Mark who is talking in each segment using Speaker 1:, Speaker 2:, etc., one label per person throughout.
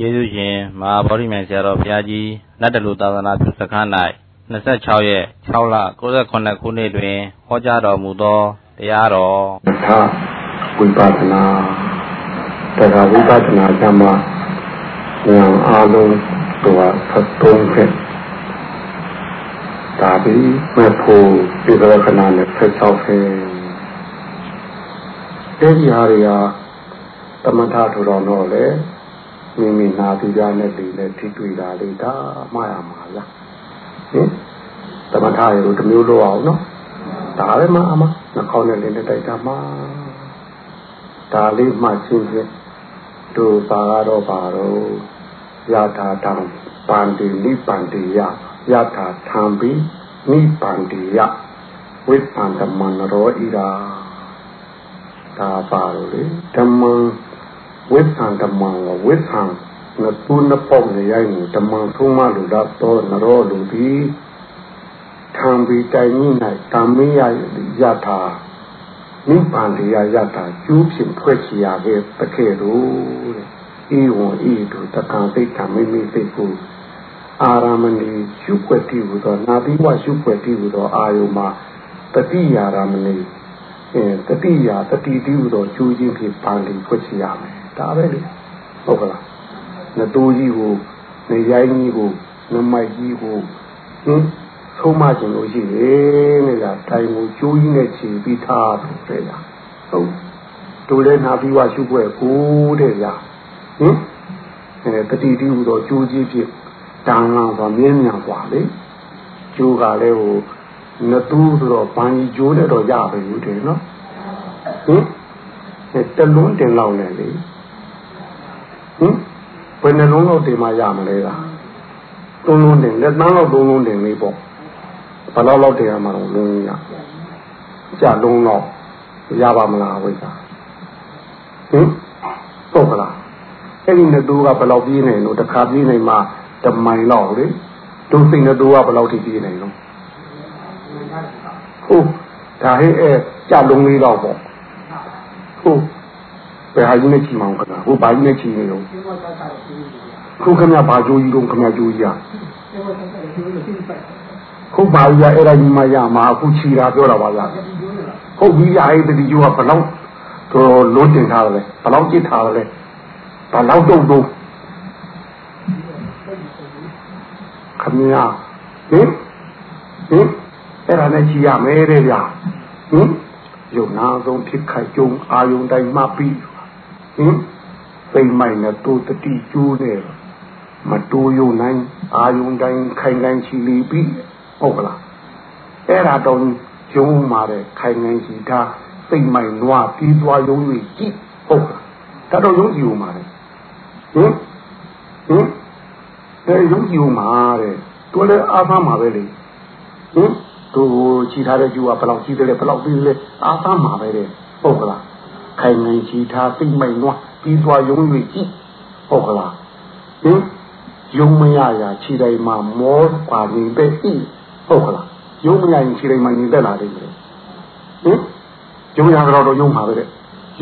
Speaker 1: ကျေးဇူးရှင်မဟာဗောဓိမြိုင်ဆရာတော်ဘုရားကြီးနတ်တလူသာသနာပြုစခန်း၌26ရက်6လ68ခုနှစ်တွင်ဟောကြားတော်မူသောတရားတော်
Speaker 2: သာဝိပဿနာတရားဝိပဿနာဓမ္မဉာဏ်အားလုံးတို့73ခဲ့ဒါပြီးမဲ့ဖို့ဒီကရခဏနဲ့ဆက်ချောက်ခဲ့အဲဒီဟာတွေကသမထထူတော်တော့လေ မိမိနာသူကြနဲ့ဒီနဲ့ထိတွေ့တာလေးဒါမှားရမှာလားဟင်သမထရေတို့တမျိုးလို့အောင်နော်ဒါပဲမှာအမနှခေါင်းနဲ့လင်းတဲ့တိုက်တာမှာဒါလေးမှချင်းချင်းတို့ပါတော့ပါတော့ယထာတံပန္တိနိပန္တိယယထာထံပိနိပန္တိယဝိပန္တမနရောဣရာဒါပါလို့လေဓမ္မ ဝိသံဓမ္မဝဝိသံနတုနပေါနေရိုင်းဓမ္မသုံးမလူတော့တော့နရောလူပြီးခံပြီးတိုင်ကြီး၌တမ္မေယယထာနိဗ္ဗာန်တရားယထာကျိုးဖြင့်ဖွဲ့ချရာခဲ့တကယ်လို့တဲ့ဤဝန်ဤတို့တက္ကံသိက္ခာမိမိသိကိုအာရမဏီရှုွက်တိဟူသောနာတိဝရှုွက်တိဟူသောအာယုမှာတတိယာရမဏီအဲတတိယာတတိတိဟူသောကျိုးချင်းဖြင့်ပါဠိဖွဲ့ချရမယ် ဒါပဲလေဟုတ်ကလားနတိုးကြီးကိုနေရိုင်းကြီးကိုနမိုက်ကြီးကိုဟင်ဆုံးမကျင်လို့ရှိရင်လေလားတိုင်ကိုကျိုးကြီးနဲ့ခြေပြီးထားတယ်တဲ့လားဟုတ်တို့လည်းနာပြီးွားရှုွက်ကိုတဲ့ဗျာဟင်အဲတတိတိဟူသောကျိုးကြီးဖြစ်တန်လောင်စွာမြင်းမြန်စွာလေကျိုးကလည်းဟိုနတူးဆိုတော့ဘန်ကြီးကျိုးနဲ့တော့ရပြီဦးတယ်နော်ဟင်တလုံးတင်လောက်နေလေ ဟင်ဘယ်နှလုံးလောက်တင်မှရမလဲလားသုံးလုံးတင်လက်သန်းလောက်သုံးလုံးတင်လေးပေါ့ဘယ်လောက်လောက်တင်ရမှာတော့လုံးရကြလုံးတော့ရပါမလားဝိစာဟင်ဟုတ်ကလားအဲ့ဒီနှစ်တူကဘယ်လောက်ပြေးနေလို့တစ်ခါပြေးနေမှတမိုင်လောက်လေဒုစိတ်နှစ်တူကဘယ်လောက်ထိပြေးနေလို့ဟုတ်ဒါဟဲ့အဲကြလုံးလေးတော့ပေါ့ဟုတ် ယ်ဟာကြီးနဲ့ချီမအောင်ခဏဟိုဘာကြီးနဲ့ချီနေတော့ခုခမဘာကြိုးကြီးတော့ခမကြိုးကြီးอ่ะဟုတ်ပါကြီးအဲ့ဒါကြီးမှရမှာအခုချီတာပြောတာပါလားဟုတ်ပြီအဲ့ဒီကြိုးကဘလောက်တော့လုံးတင်ထားတယ်ဘလောက်ကြည့်ထားတယ်ဘလောက်တုံတုံခမရဟင်ဟင်အဲ့ဒါနဲ့ချီရမယ်တဲ့ဗျာဟင်ယုံနာဆုံးဖြစ်ခိုက်ကြုံအာယုန်တိုင်းမှပြီး ဟင်စိတ်မိုက်နဲ့တိုးတတိကျိုးနဲ့မတိုးယုံနိုင်အာယုန်တိုင်းခိုင်ခိုင်ချီလီပြီးဟုတ်ကလားအဲ့ဒါတော့ကျုံမာတဲ့ခိုင်ခိုင်ချီထားစိတ်မိုက်နွားပြီးသွားယုံ၍ကြည့်ဟုတ်ကလားဒါတော့ယုံကြည်ဦးမှာလေဟင်ဟင်အဲယုံကြည်ဦးမှာတဲ့တို့လည်းအားသားမှာပဲလေဟင်တို့ချီထားတဲ့ကျူကဘယ်လောက်ကြီးတယ်လဲဘယ်လောက်ပြီးလဲအားသားမှာပဲတဲ့ဟုတ်ကလား ခိုင်နိုင်ချီထားစိတ်မိုက်နွားပြီးသွားယုံ၍ကြည့်ဟုတ်ကလားဟင်ယုံမရရာခြေတိုင်းမှာမောပါနေပဲဤဟုတ်ကလားယုံမရရင်ခြေတိုင်းမှာနေသက်လာတယ်ဟင်ယုံရတော့ယုံပါပဲတဲ့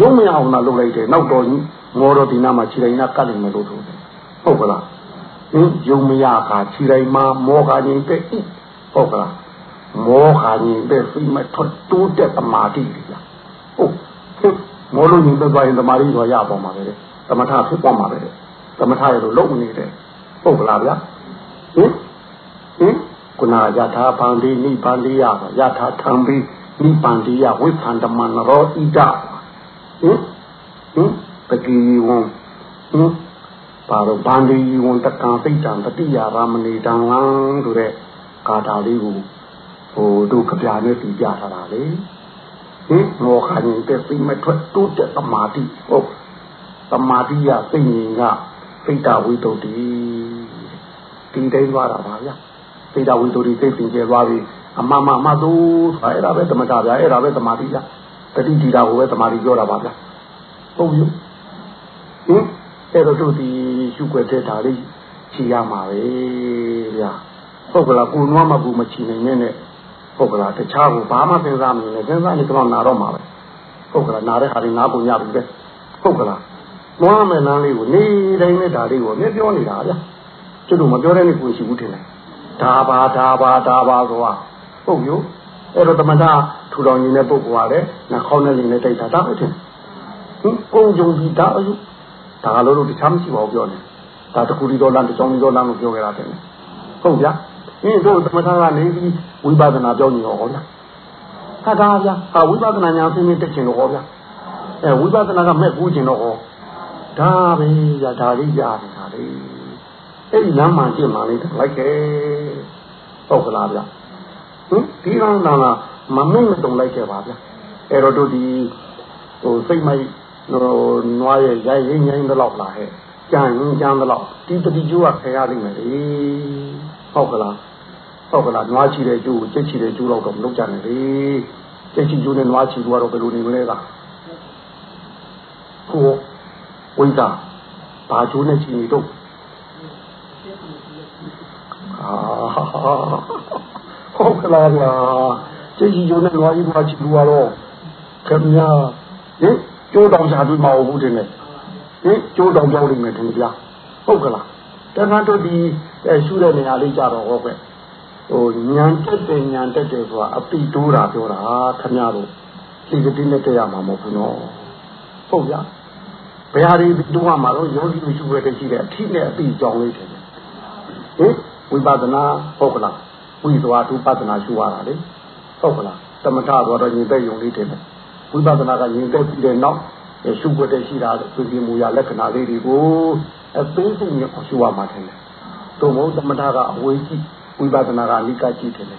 Speaker 2: ယုံမရအောင်လားလုပ်လိုက်တယ်နောက်တော့မောတော့ဒီနာမှာခြေတိုင်းကကတ်နေမလို့ဆိုတယ်ဟုတ်ကလားဟင်ယုံမရကခြေတိုင်းမှာမောခါနေပဲဤဟုတ်ကလားမောခါနေပဲစိတ်မထွက်တိုးတဲ့တမာတိလားဟုတ် မောလို့ညီသက်သွားရင်တမာရီတော့ရပေါ်မှာပဲသမထဖြစ်ပေါ်မှာပဲသမထရလို့လုံနေတဲ့ပုတ်ကလားဗျာဟင်ဟင်ကုနာယထာဗန္တိနိဗ္ဗာန်တိယယထာထံပိနိဗ္ဗာန်တိယဝိသန္တမနရောဣဒဟင်ဟင်ပတိဝံဟင်ပါတော့ဗန္တိဝံတက္ကံစိတ်တံတတိယရာမဏိတံလံဆိုတဲ့ကာတာလေးကိုဟိုတို့ကြပြနဲ့ပြပြထားတာလေ ဟင်မောခဉ္တဲ့စိတ်မထွက်တိုးတဲ့သမာဓိဟုတ်သမာဓိရစိတ်ငြိမ်ကစိတ်တဝိတ္တုတိဒီတိုင်းသွားတာပါဗျာစိတ်တဝိတ္တုတိစိတ်တင်ကျဲသွားပြီအမမမသို့ဆိုအဲ့ဒါပဲသမထဗျာအဲ့ဒါပဲသမာဓိဗျာတတိတိတာကိုပဲသမာဓိပြောတာပါဗျာဟုတ်ပြီဟင်အဲ့တော့တို့ဒီရှုွက်တဲ့ဓာလေးချီရမှာပဲဗျာဟုတ်ကလားကိုနွားမကူမချီနိုင်နဲ့ ဟုတ်ကလားတခြားကိုဘာမှစဉ်းစားမနေနဲ့စဉ်းစားနေတော့နာတော့မှာပဲဟုတ်ကလားနာတဲ့ဟာတွေနားပုံရပြီပဲဟုတ်ကလားဟနွားမယ်လမ်းလေးကိုနေတိုင်းနဲ့ဒါလေးကိုအမြဲပြောနေတာဗျာကျွတ်တို့မပြောတဲ့နေ့ကိုရှိဘူးထင်တယ်ဒါပါဒါပါဒါပါဆိုတာဟုတ်ရောအဲ့တော့တမန်ထူတော်ကြီးတဲ့ပုဂ္ဂိုလ်ကလည်းနှာခေါင်းနဲ့လင်းနဲ့တိုက်တာဒါပဲထင်ဟင်ကုံကြုံပြီးဒါအယူဒါလို့တော့တခြားမရှိပါဘူးပြောနေဒါတခုဒီတော့လမ်းတစ်ချောင်းဒီတော့လမ်းလို့ပြောကြတာတဲ့ဟုတ်ဗျာ အင်းတို့သမထကနေပြီးဝိပဿနာပြောနေရောဟောဗျာဟာဒါဗျာဟာဝိပဿနာညာဆင်းရဲတက်ချင်တော့ဟောဗျာအဲဝိပဿနာကမဲ့ကူးချင်တော့ဟောဒါပဲဗျာဒါလေးကြားနေတာလေအဲ့ဒီလမ်းမှကျင့်မှလေးလိုက်ခဲ့ဟုတ်ကလားဗျာဟင်ဒီကောင်ကမမင်းမတုံလိုက်ခဲ့ပါဗျာအဲ့တော့တို့ဒီဟိုစိတ်မိုက်ဟိုနွားရဲ့ရိုက်ရင်းငိမ့်တော့လားဟဲ့ကြံရင်ကြံတော့ဒီတတိကျိုးကခရရလိမ့်မယ်လေဟုတ်ကလား ဟုတ်ကလားနွားချီတဲ့ကျိုးကိုကြက်ချီတဲ့ကျိုးတော့တော့မလုပ်ကြနဲ့လေကြက်ချီကျိုးနဲ့နွားချီတော့တော့ဘယ်လိုနေမလဲကကိုဝိဒါဘာကျိုးနဲ့ချီနေတော့အာဟုတ်ကလားဗျာကြက်ချီကျိုးနဲ့နွားကြီးနွားချီလို့တော့ခင်ဗျာဟင်ကျိုးတောင်ချာတွေ့မဟုတ်ဘူးတင်နဲ့ဟင်ကျိုးတောင်ကြောက်နေမယ်တင်ဗျာဟုတ်ကလားတခါတော့ဒီရှုတဲ့နေရာလေးကြတော့ဟောပဲ ဟိုညံတက်တယ်ညံတက်တယ်ဆိုတာအပိတိုးတာပြောတာခင်ဗျားတို့ဒီကတိနဲ့တက်ရမှာမဟုတ်ဘူးနော်ဟုတ်ဗျာဘယ်ဟာဒီတိုးရမှာတော့ယောဂီတို့ရှုရတဲ့ရှိတဲ့အထိနဲ့အပိကြောင်းလေးတယ်ဟင်ဝိပဿနာဟုတ်ကလားဝိသွားဒုပဿနာရှုရတာလေဟုတ်ကလားသမထဆိုတော့ညီတဲ့ယုံလေးတယ်ဝိပဿနာကညီတဲ့ပြီးတဲ့နောက်ရှုွက်တဲ့ရှိတာသူဒီမူရလက္ခဏာလေးတွေကိုအသေးစိတ်နဲ့ရှုရမှာတယ်။သို့မဟုတ်သမထကအဝေးကြည့် ဝိပဿနာကအနိကကြည့်တယ်လေ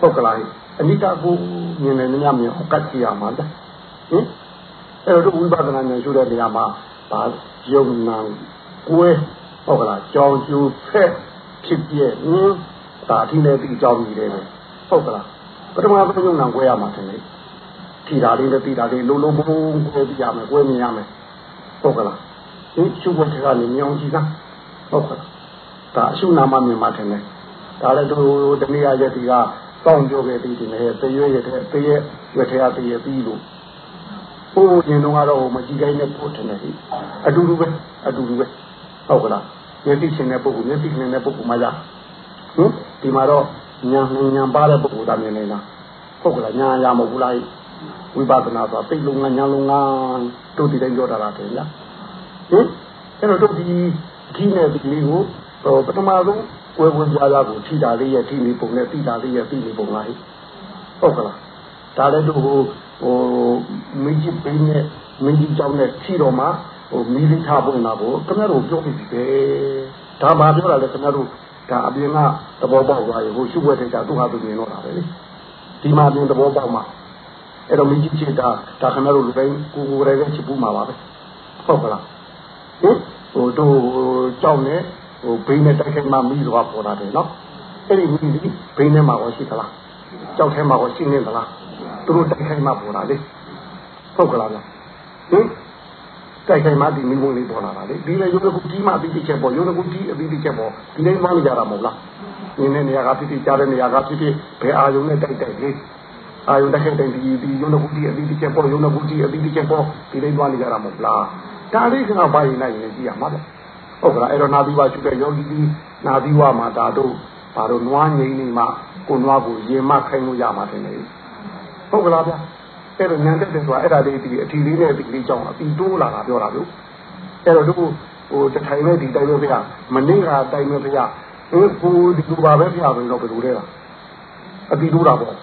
Speaker 2: ဟုတ်ကလားအနိကကိုမြင်နေနေမြင်အောင်ကတ်ကြည့်ရမှာလားဟင်အဲ့တော့ဝိပဿနာဉာဏ်ရှုတဲ့နေရာမှာဒါယုံနာကိုယ်ဟုတ်ကလားကြောင်ကျူဖက်ဖြစ်ပြဟင်းဒါအထင်းနဲ့ဒီကြောင်ကြီးတယ်ဟုတ်ကလားပထမဆုံးယုံနာကိုယ်ရမှာတယ်လေထီတာလေးနဲ့တီတာလေးလုံးလုံးဘုံကိုပြရမယ်ကိုယ်မြင်ရမယ်ဟုတ်ကလားဒီရှုပ်တဲ့ကနေမြောင်ကြည့်တာဟုတ်ကလားဒါအရှုနာမမြင်မှထင်တယ် ဒါလည်းတို့တနည်းအားဖြင့်ဒီကတောင်းကြခဲ့ပြီးဒီနဲ့တရွေ့ရတဲ့တရွေ့ရွက်ထဲကတရွေ့ပြီးလို့ဟိုရင်တော့ကတော့မကြည့်တိုင်းနဲ့ပို့ထင်တယ်အတူတူပဲအတူတူပဲဟုတ်ကလားမျက်စိရှင်တဲ့ပုဂ္ဂိုလ်မျက်စိရှင်တဲ့ပုဂ္ဂိုလ်မှရဟင်ဒီမှာတော့ညာညာပါတဲ့ပုဂ္ဂိုလ်သားမြင်နေတာဟုတ်ကလားညာရမဟုတ်ဘူးလားဝိပဿနာဆိုတာသိလုံးငါညာလုံးငါတို့ဒီတိုင်းပြောတာလားခင်ဗျာဟင်အဲ့တော့တို့ဒီဒီနဲ့ဒီလေးကိုဟိုပထမဆုံး ဝယ်ဝင်ပြားသားကိုထိတာလေးရဲ့ထိနေပုံနဲ့တိတာလေးရဲ့တိနေပုံလားဟုတ်ကလားဒါလည်းတို့ဟိုဟိုမင်းကြီးပင်းနဲ့မင်းကြီးကြောင်းနဲ့ထိတော့မှဟိုမီးလေးထားပုံလာဖို့ခင်ဗျားတို့ပြောပြီးပြီပဲဒါမှပြောတာလေခင်ဗျားတို့ဒါအပြင်ကသဘောပေါက်သွားရေဟိုရှုွက်တဲ့ကသူ့ဟာသူမြင်တော့တာပဲလေဒီမှာပြင်သဘောပေါက်မှအဲ့တော့မင်းကြီးချစ်တာဒါခင်ဗျားတို့လူတိုင်းကိုကိုယ်ရဲချစ်ပူးမှာပါပဲဟုတ်ကလားဟင်ဟိုတို့ကြောက်နေ ဟိုဘိန်းနဲ့တိုက်ခိုက်မှမိသွားပေါ်လာတယ်နော်အဲ့ဒီမိဒီဘိန်းထဲမှာရောရှိသလားကြောက်ထဲမှာရောရှိနေသလားသူတို့တိုက်ခိုက်မှပေါ်လာလေဟုတ်ကလားဗျဟင်တိုက်ခိုက်မှဒီမိမုန်းလေးပေါ်လာတာလေဒီလေရုပ်ကကြီးမှအပြီးတစ်ချက်ပေါ်ရုပ်ကကြီးအပြီးတစ်ချက်ပေါ်ဒီတိုင်းမှနေကြတာမဟုတ်လားနင်းတဲ့နေရာကဖြစ်ဖြစ်ကြားတဲ့နေရာကဖြစ်ဖြစ်ဘယ်အာယုံနဲ့တိုက်တိုက်လေးအာယုန်တစ်ခက်တိုင်ဒီဒီယုံနကုတီအပြီးတစ်ချက်ပေါ်ယုံနကုတီအပြီးတစ်ချက်ပေါ်ဒီလေးသွားနေကြတာမဟုတ်လားဒါလေးကဘာရင်နိုင်ရင်ကြည့်ရမှာလေ ဟုတ်ကလားအဲ့တော့နာသီဝရှုတဲ့ယောဂီကြီးနာသီဝမှာဒါတို့ဘာလို့နွားငိမ့်နေမှကိုနွားကိုရင်မခိုင်းလို့ရမှာတယ်လေဟုတ်ကလားဗျအဲ့တော့ညံတက်တယ်ဆိုတာအဲ့ဒါလေးဒီအထီလေးနဲ့ဒီလေးကြောင့်အပြီးတိုးလာတာပြောတာလို့အဲ့တော့တို့ဟိုတထိုင်နဲ့ဒီတိုင်းပဲဗျမနေ့ကတိုင်းပဲဗျဟိုကိုဒီလိုပါပဲဗျဘယ်လိုဘယ်လိုလဲလားအပြီးတိုးတာပေါ့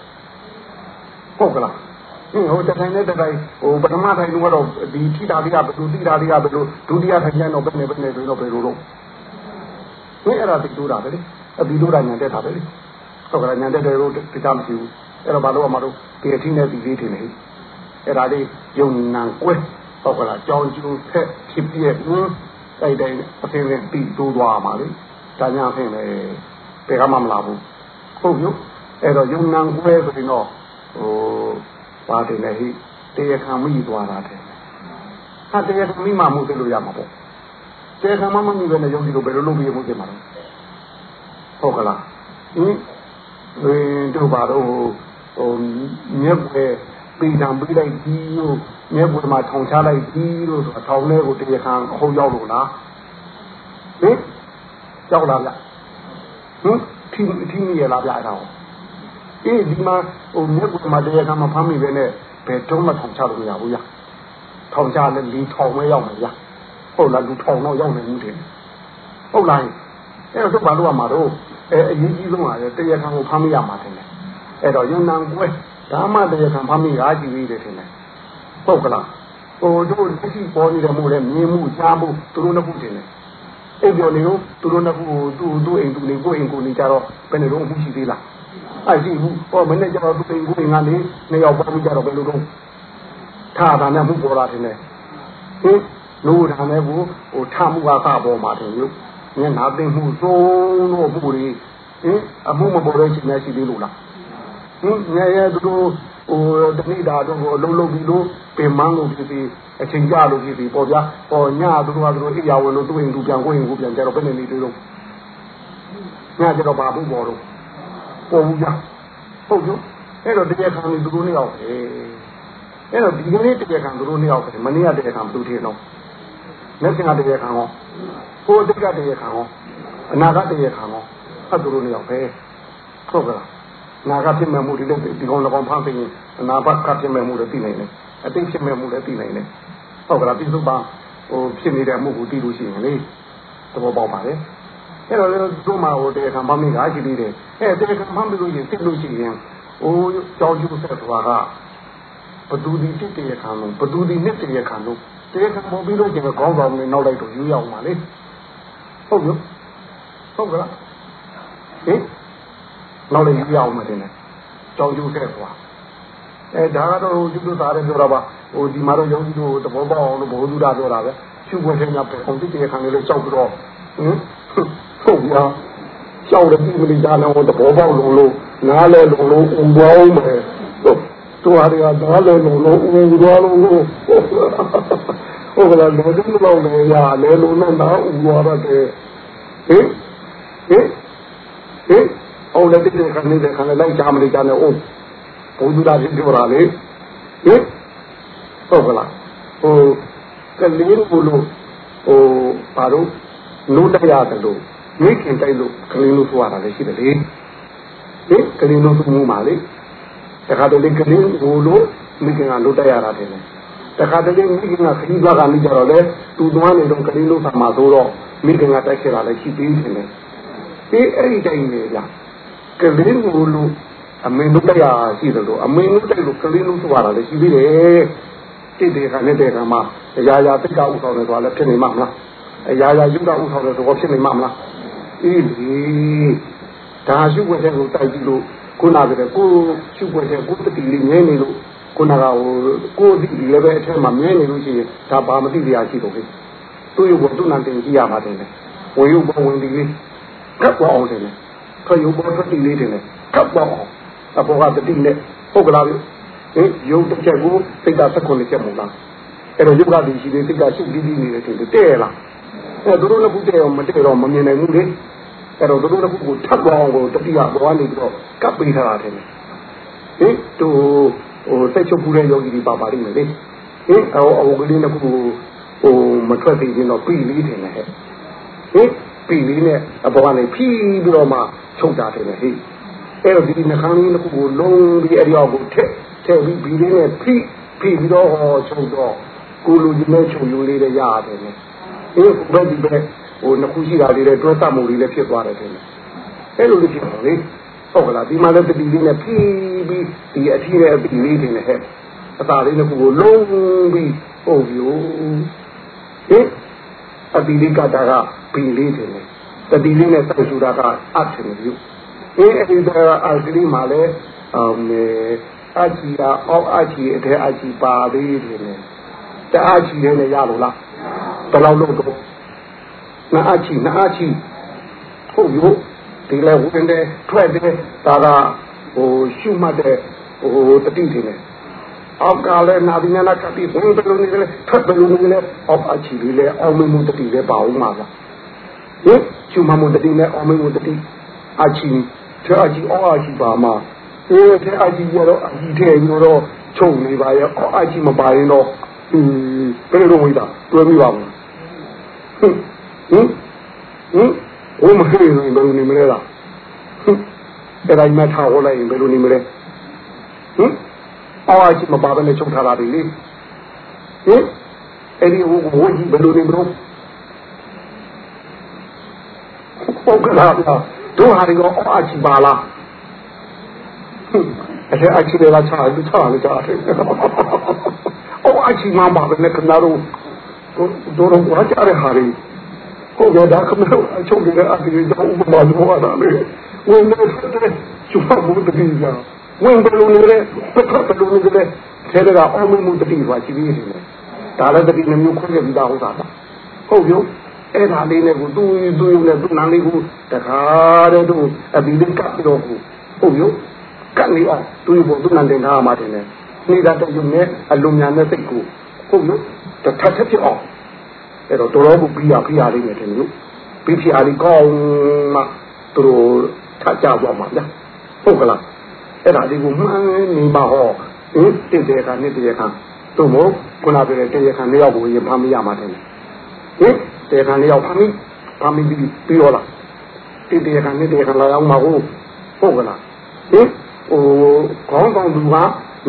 Speaker 2: ဟုတ်ကလား ဟင်းဟိုတထိုင်နဲ့တထိုင်ဟိုပထမထိုင်တော့ဒီထိတာလေးကဘယ်လိုထိတာလေးကဘယ်လိုဒုတိယထိုင်ကျတော့ဘယ်နဲ့ဘယ်နဲ့ဆိုတော့ဘယ်လိုတော့ဒီအဲ့ဒါသိတိုးတာပဲလေအပြီးတိုးတာညာတက်တာပဲလေဟုတ်ကလားညာတက်တယ်လို့တရားမရှိဘူးအဲ့တော့ဘာလို့အမတို့ဒီအထင်းနဲ့ဒီလေးထင်နေအဲ့ဒါလေးယုံနံကွဲဟုတ်ကလားကြောင်းကျူးဖက်ဖြစ်ပြည့်ဟင်းအဲ့တိုင်းအဖင်းနဲ့ပြီးတိုးသွားမှာလေဒါညာဖင်းလေဘယ်ကမှမလာဘူးဟုတ်ပြီအဲ့တော့ယုံနံကွဲဆိုရင်တော့ဟို ပါတယ်လေဟိတရားခံမိသွားတာတဲ့ဟာတရားခံမိမှမှုသိလို့ရမှာပေါ့တရားခံမမမိပဲနဲ့ယုံကြည်လို့ဘယ်လိုလုပ်ပြီးမှုသိမှာလဲဟုတ်ကလားဟင်ဟင်းတို့ပါတော့ဟိုမြက်ပဲပေးတံပေးလိုက်ကြီးလို့မြဲပွေမှာထောင်ချလိုက်ကြီးလို့ဆိုထောင်ထဲကိုတရားခံအဟုတ်ရောက်လို့လားဟင်ကြောက်လားဗျဟင်ထီထီနေရလားဗျအဲ့ဒါ အေးဒီမှာဟိုမြဲပွေမှာတရားခံမဖမ်းမိပဲနဲ့ဘယ်တော့မှထောင်ချလို့မရဘူးဗျထောင်ချလဲလီထောင်မဲရောက်မှာဗျဟုတ်လားလူထောင်တော့ရောက်နေမှုတယ်ဟုတ်လားအဲ့တော့ဘာလို့ရမှာတော့အဲအရေးကြီးဆုံးကတရားခံကိုဖမ်းမရမှာတယ်အဲ့တော့ယုံနံကွဲဓမ္မတရားခံဖမ်းမိတာကြည့်ပြီးတယ်ထင်တယ်ဟုတ်ကလားဟိုတို့လက်ရှိပေါ်နေတယ်မို့လဲမြင်မှုကြားမှုသူတို့နှစ်ခုတင်တယ်အဲ့ပြောနေတော့သူတို့နှစ်ခုကိုသူ့သူ့အိမ်သူနေကိုအိမ်ကိုနေကြတော့ဘယ်နေတော့မှုရှိသေးလား အဲ့ရှိဘူးဟောမနေ့ကျတော့သူ့အိမ်ကိုအိမ်ကနေနှစ်ယောက်ပေါင်းကြတော့ဘယ်လိုတော့ထားတာနဲ့မှုပေါ်လာတယ်ဟင်လို့ဒါနဲ့ကိုဟိုထမှုကကပေါ်မှာတယ်မြို့မျက်နာသိမှုသုံးတော့မှုတွေဟင်အမှုမပေါ်တဲ့ချိန်များရှိသေးလို့လားဟင်ငယ်ရသူတို့ဟိုတဏိတာတို့ကိုအလုံးလုံးပြီးလို့ပင်မန်းလို့ဖြစ်ပြီးအချိန်ကြလို့ဖြစ်ပြီးပေါ့ဗျာဟောညသူတို့ကသူတို့အိယာဝင်လို့သူ့အိမ်သူပြန်ကိုအိမ်ကိုပြန်ကြတော့ဘယ်နဲ့နေသေးလို့ညကြတော့ဘာဘူးပေါ်တော့ ပေါ်ဘူးဗျာဟုတ်ကျအဲ့တော့တရားခံသူတို့နှစ်ယောက်ပဲအဲ့တော့ဒီကနေ့တရားခံသူတို့နှစ်ယောက်ပဲမနေ့ကတရားခံဘယ်သူထင်တော့လက်ဆင်ကတရားခံဟောကိုယ်တိတ်ကတရားခံဟောအနာဂတ်တရားခံဟောအဲ့သူတို့နှစ်ယောက်ပဲဟုတ်ကလားနာကဖြစ်မဲ့မှုတွေလည်းဒီကောင်၎င်းဖမ်းသိရင်အနာဘတ်ကဖြစ်မဲ့မှုတွေသိနိုင်တယ်အသိဖြစ်မဲ့မှုလည်းသိနိုင်တယ်ဟုတ်ကလားပြစ္ဆုတ်ပါဟိုဖြစ်နေတဲ့မှုကိုသိလို့ရှိရင်လေသဘောပေါက်ပါလေ အဲ့တော့တို့မှာဟိုတရားခံဖမ်းမိတာရှိသေးတယ်အဲ့တရားခံဖမ်းပြီးလို့ရင်သိလို့ရှိရင်ဟိုကြောင်းကျိုးဆက်သွားကဘသူဒီတိတရားခံလို့ဘသူဒီနှစ်တရားခံလို့တရားခံပေါ်ပြီးလို့ကျင်ခေါင်းဆောင်တွေနောက်လိုက်တော့ယူရအောင်ပါလေဟုတ်ပြီဟုတ်ကလားဟင်နောက်လည်းယူရအောင်မတင်နဲ့ကြောင်းကျိုးဆက်သွားအဲဒါကတော့ကျုပ်တို့သားတယ်ပြောတာပါဟိုဒီမှာတော့ယုံကြည်တို့သဘောပေါက်အောင်လို့ဘောဓုတာပြောတာပဲရှုပ်ွက်တဲ့ညပဲအောင်တိတရားခံလေးလေးကြောက်ပြီးတော့ဟင် ဟုတ်ဗျာကြောက်တယ်ဒီမလီဒါတော့သဘောပေါက်လို့လို့နားလဲလို့လို့ဥပွားအောင်မယ်တို့ဟာတွေကနားလဲလို့လို့ဥပွားလို့လို့ဟုတ်ကလားလောကီလောက်လေရလဲလို့နဲ့နားဥပွားရတယ်ဟင်ဟင်ဟင်အောင်လည်းတိတဲ့ခံနေတဲ့ခံလိုက်ကြမလို့ကြနေအောင်ဘုသူတာဖြစ်ပြောတာလေဟင်ဟုတ်ကလားဟိုကလေးကိုလို့ဟိုဘာလို့နိုးတရားတယ်လို့ မိခင်တိုက်လို့ကလေးလို့ဆိုရတာလည်းရှိတယ်လေဟင်ကလေးလို့ဆိုမှုပါလေတခါတလေကလေးကိုလို့မိခင်ကနိုးတရားတာတယ်တခါတလေမိခင်ကခရီးသွားကနေကြတော့လေသူသွားနေတော့ကလေးလို့ဆာမှာဆိုတော့မိခင်ကတိုက်ခဲ့တာလည်းရှိသေးတယ်လေအေးအဲ့ဒီတိုင်းနေလားကလေးကိုလို့အမင်းတို့တရားရှိတယ်လို့အမင်းတို့တိုက်လို့ကလေးလို့ဆိုရတာလည်းရှိသေးတယ်တိတ်တဲ့ခါနဲ့တဲ့ခါမှာအရာရာတိတ်ကဥဆောင်တယ်ဆိုတာလည်းဖြစ်နေမှာမလားအရာရာယုဒဥဆောင်တယ်ဆိုတော့ဖြစ်နေမှာမလား အေးလေဒါရှုွက်တဲ့ကိုတိုက်ပြီးလို့ခုနကတည်းကကိုရှုွက်တဲ့ကိုတတိလေးငဲနေလို့ခုနကဟိုကိုဒီလည်းပဲအထက်မှာမြဲနေလို့ရှိရင်ဒါဘာမသိတရားရှိတော့ဘူးသူ့ရုပ်ကိုသူ့နာတင်ကြည့်ရမှာတယ်ဝင်ရုပ်ပေါ်ဝင်ဒီလေးကပ်ပေါ်အောင်တယ်ထွက်ရုပ်ပေါ်ထွက်ဒီလေးတယ်ကပ်ပေါ်အောင်အပေါ်ကတတိနဲ့ပုတ်ကလာပြီဟင်ရုပ်တစ်ချက်ကိုစိတ်ကသက်ခွန်နဲ့ချက်မလားအဲ့တော့ရုပ်ကဒီရှိသေးစိတ်ကရှုပ်ပြီးပြီးနေတယ်ထင်တယ်တဲ့လား အဲ့တို့တို့လည်းခုတဲ့ရောမတဲ့တော့မမြင်နိုင်ဘူးလေအဲ့တော့တို့တို့လည်းခုကိုထပ်သွားအောင်ကိုတတိယဘောကနေပြီးတော့ကပ်ပေးထားတာတယ်ဟင်တို့ဟိုစိတ်ချုပ်ပူတဲ့ယောဂီတွေပါပါလိမ့်မယ်လေဟင်အော်အော်ကလေးနှစ်ခုဟိုမထွက်သေးခြင်းတော့ပြီးလေးတယ်ဟဲ့ဟင်ပြီးလေးနဲ့အပေါ်ကနေဖြီးပြီးတော့မှချုပ်တာတယ်ဟဲ့အဲ့တော့ဒီနှခမ်းလေးတစ်ခုကိုလုံးပြီးအဲ့ဒီအောက်ကိုထက်ထည့်ပြီးဘီလေးနဲ့ဖိဖိပြီးတော့ဟောချုပ်တော့ကိုလူကြီးနဲ့ချုပ်ယူလေးတွေရတယ်လေ အေးဘယ်ဒီပဲဟိုနှစ်ခုရှိတာလေးတွေတွဲတတ်မှုလေးလည်းဖြစ်သွားတယ်တဲ့အဲ့လိုလေးဖြစ်တော့လေဟုတ်ကလားဒီမှာလည်းတတိလေးနဲ့ဖိပြီးဒီအထီးရဲ့အပီလေးတွေနဲ့ဟဲ့အသာလေးတစ်ခုကိုလုံးပြီးဟုတ်ပြီဟင်အပီလေးကတာကပီလေးတယ်တတိလေးနဲ့တိုက်ဆူတာကအပ်တယ်မျိုးအေးအဲဒီတော့အာဂလိမှာလည်းအမေအချီကအောက်အချီအထဲအချီပါသေးတယ်လေတအားချီလေးနဲ့ရလို့လား ဘယ်လောက်လို့တော့နာအချီနာအချီဟုတ်ရောဒီလဲဝင်တယ်ထွက်တယ်ဒါကဟိုရှုမှတ်တဲ့ဟိုတတိထင်တယ်အောက်ကလည်းနာဒီနာကတိဘုံဘလုံးနေလေထွက်ဘလုံးနေလေအောက်အချီလေးလေအောင်မမှုတတိလေပါအောင်မှာလားဟင်ရှုမှတ်မှုတတိနဲ့အောင်မမှုတတိအချီထဲအကြီးအောက်အကြီးပါမှာအေးထဲအကြီးရတော့အကြီးထဲပြီးတော့ချုပ်နေပါရဲ့အော်အကြီးမပါရင်တော့ဘယ်လိုဝိတာတွဲမိပါဘူး ဟင်ဟင်ဟင်ဘုမခေရင်ဘယ်လိုနေမလဲလားဟင်အဲ့ဒါမှထားဟောလိုက်ရင်ဘယ်လိုနေမလဲဟင်အော်အကြီးမပါဘဲနဲ့ချုပ်ထားတာလေဟင်အဲ့ဒီဟိုဘိုးကြီးဘယ်လိုနေမလို့ဟုတ်ကဲ့လားတို့ဟာဒီကောအော်အကြီးပါလားအဲ့ဒါအချီလေးလာချာလူချာလေးချာတယ်။အော်အချီမမပဲနဲ့ခနာတို့ တို့တော့ဝါကြရဟာရီဟုတ်ကဲ့ဒါခမလို့အချုပ်ကြီးအပ်ကြီးတော့ဥပမာလို့ရတာလေဝင်နေတယ်ကျူဖတ်ဘူးတတိယဝင်ဘလို့နေလဲပတ်ဖတ်လို့နေတယ်ဆဲကအော်မှုတတိပါရှိသေးတယ်ဒါလည်းတတိနှမျိုးခွင့်ရပြီးသားဟုတ်တာဟုတ်ရောအဲ့ဒါလေးနဲ့ကိုသူ့သူ့နဲ့သူ့နာလေးကိုတခါတည်းသူအဘိဓိကပ်ပြီးတော့ဟုတ်ရောကတ်နေအောင်သူ့ဘုသူ့နန်တင်ထားမှတင်တယ်နေတာတရုံနဲ့အလုံးများနဲ့စိတ်ကို ဟုတ်လို့တထထဖြစ်အောင်အဲ့တော့တော်တော်ဘူးပြီးရပြီးရလေးနဲ့တင်လို့ပြီးဖြစ်အားလေးကောင်းမှသူတို့ထကြသွားမှာဗျဟုတ်ကလားအဲ့ဒါလေးကိုမှန်းနေပါဟောဟင်တည်တဲ့ခါနဲ့တည်တဲ့ခါသူ့မို့ခုနပြောတဲ့တည်တဲ့ခါနှစ်ယောက်ကိုရင်ဖမ်းမရမှာတယ်ဟင်တည်တဲ့ခါနှစ်ယောက်ဖမ်းပြီးဖမ်းပြီးပြီးရောလားတည်တဲ့ခါနဲ့တည်တဲ့ခါလာအောင်မှာဟုတ်ဟုတ်ကလားဟင်ဟိုခေါင်းဆောင်သူက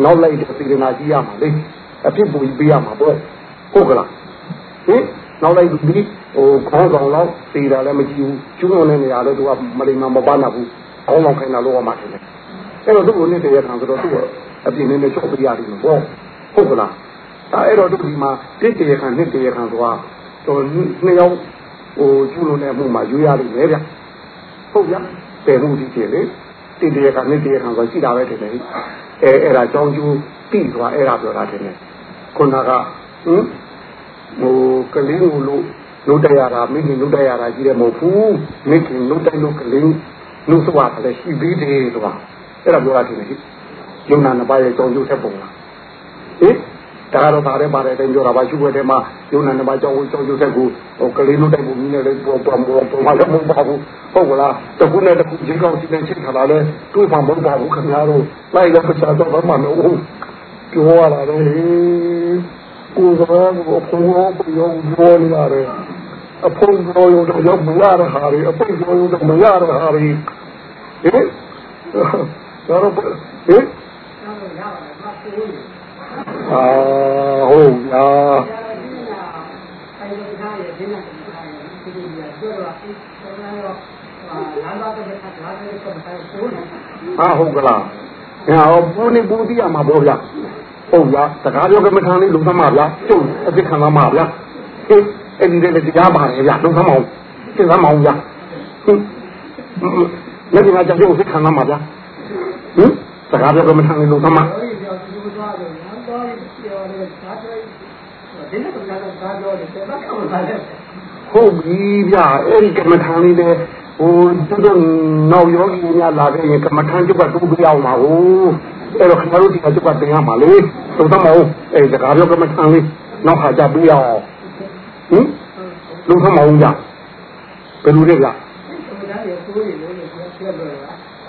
Speaker 2: နောက်လိုက်တဲ့စေတနာကြီးရမှာလေ အဖြစ်ပူပေးရမှာပေါ့ဟုတ်ကလားဟင်နောက်လိုက်ပြီးဟိုခေါင်းဆောင်တော့သေတာလည်းမကြည့်ဘူးကျူးလွန်တဲ့နေရာလည်းသူကမလိမ္မာမပနာဘူးခေါင်းဆောင်ခိုင်းတာလို့ရမှာတယ်အဲ့တော့သူ့ကိုနေ့တည်းရခံဆိုတော့သူ့အပြင်းနဲ့ချုပ်ပြရတယ်ပေါ့ဟုတ်ကလားဒါအဲ့တော့သူဒီမှာတစ်တည်းရခံနှစ်တည်းရခံဆိုတာတော့နှစ်ယောက်ဟိုကျူးလွန်တဲ့အမှုမှာယူရလိမ့်မယ်ဗျဟုတ်ဗျပယ်မှုဒီကျလေတိတရားကနှစ်တရားခံဆိုရှိတာပဲတကယ်အဲအဲ့ဒါကြောင်းကျိုးပြီးသွားအဲ့ဒါပြောတာတယ် ခုနကဟင်ဟိုကလေးကိုလို့လုတ်တရတာမိခင်လုတ်တရတာကြီးတယ်မဟုတ်ဘူးမိခင်လုတ်တိုက်လို့ကလေးလုတ်သွားတယ်ရှိသေးတယ်ဆိုတာအဲ့ဒါပြောတာတယ်ဟိယုံနာနှစ်ပါးရဲ့ကြောင်းကျိုးဆက်ပုံလားဟင်ဒါကတော့ပါတယ်ပါတယ်တိုင်းပြောတာပါရှုွက်ထဲမှာယုံနာနှစ်ပါးကြောင်းကြောင်းကျိုးဆက်ကိုဟိုကလေးလုတ်တိုက်ဖို့နည်းနဲ့ပေါ်ပေါ်ပေါ်ပေါ်မှာလည်းမဟုတ်ပါဘူးဟုတ်ကလားတခုနဲ့တခုချင်းကောင်းချင်းချင်းထားလာလဲတွေးမှမဟုတ်ပါဘူးခင်ဗျားတို့လိုက်လည်းပချာတော့ဘာမှမဟုတ်ပြောရတာလေ ကိုယ်ကဘာကိုဖုန်းရောပြောပြောနေရတယ်အဖုန်းပြောရုံတော့ရောက်မရတဲ့ဟာတွေအဖုန်းပြောရုံတော့မရတဲ့ဟာတွေဟင်ဒါတော့ဟင်အာဟုတ်လားအာဟုတ်ကလားငါဟောပူနေပူတိရမှာပေါ့ဗျာ ဟုတ်ဗျာစကားပြောကမထမ်းလေးလုံသမားဗျာကျုပ်အစ်စ်ခံသမားဗျာဟေးအဲ့ဒီလည်းတရားပါတယ်ဗျာလုံသမားသင်သမားဗျာဟင်းလက်ဒီမှာကြောက်အစ်စ်ခံသမားဗျာဟင်စကားပြောကမထမ်းလေးလုံသမားဟုတ်ပြီဗျာအဲ့ဒီကမ္မထာလေးတဲ့ဟိုသူတို့နောက်ယောဂီများလာခဲ့ရင်ကမ္မထာကျုပ်ကတူးပြအောင်ပါဟုတ် အဲ့တော့ခင်ဗျားတို့ဒီကကျုပ်ကတင်ရမှာလေသုံးသမောအဲ့စကားပြောကမ္မထာလေးနောက်ခါကြပြရအောင်ဟင်လုံသမောကြဘယ်လိုလဲဗျာ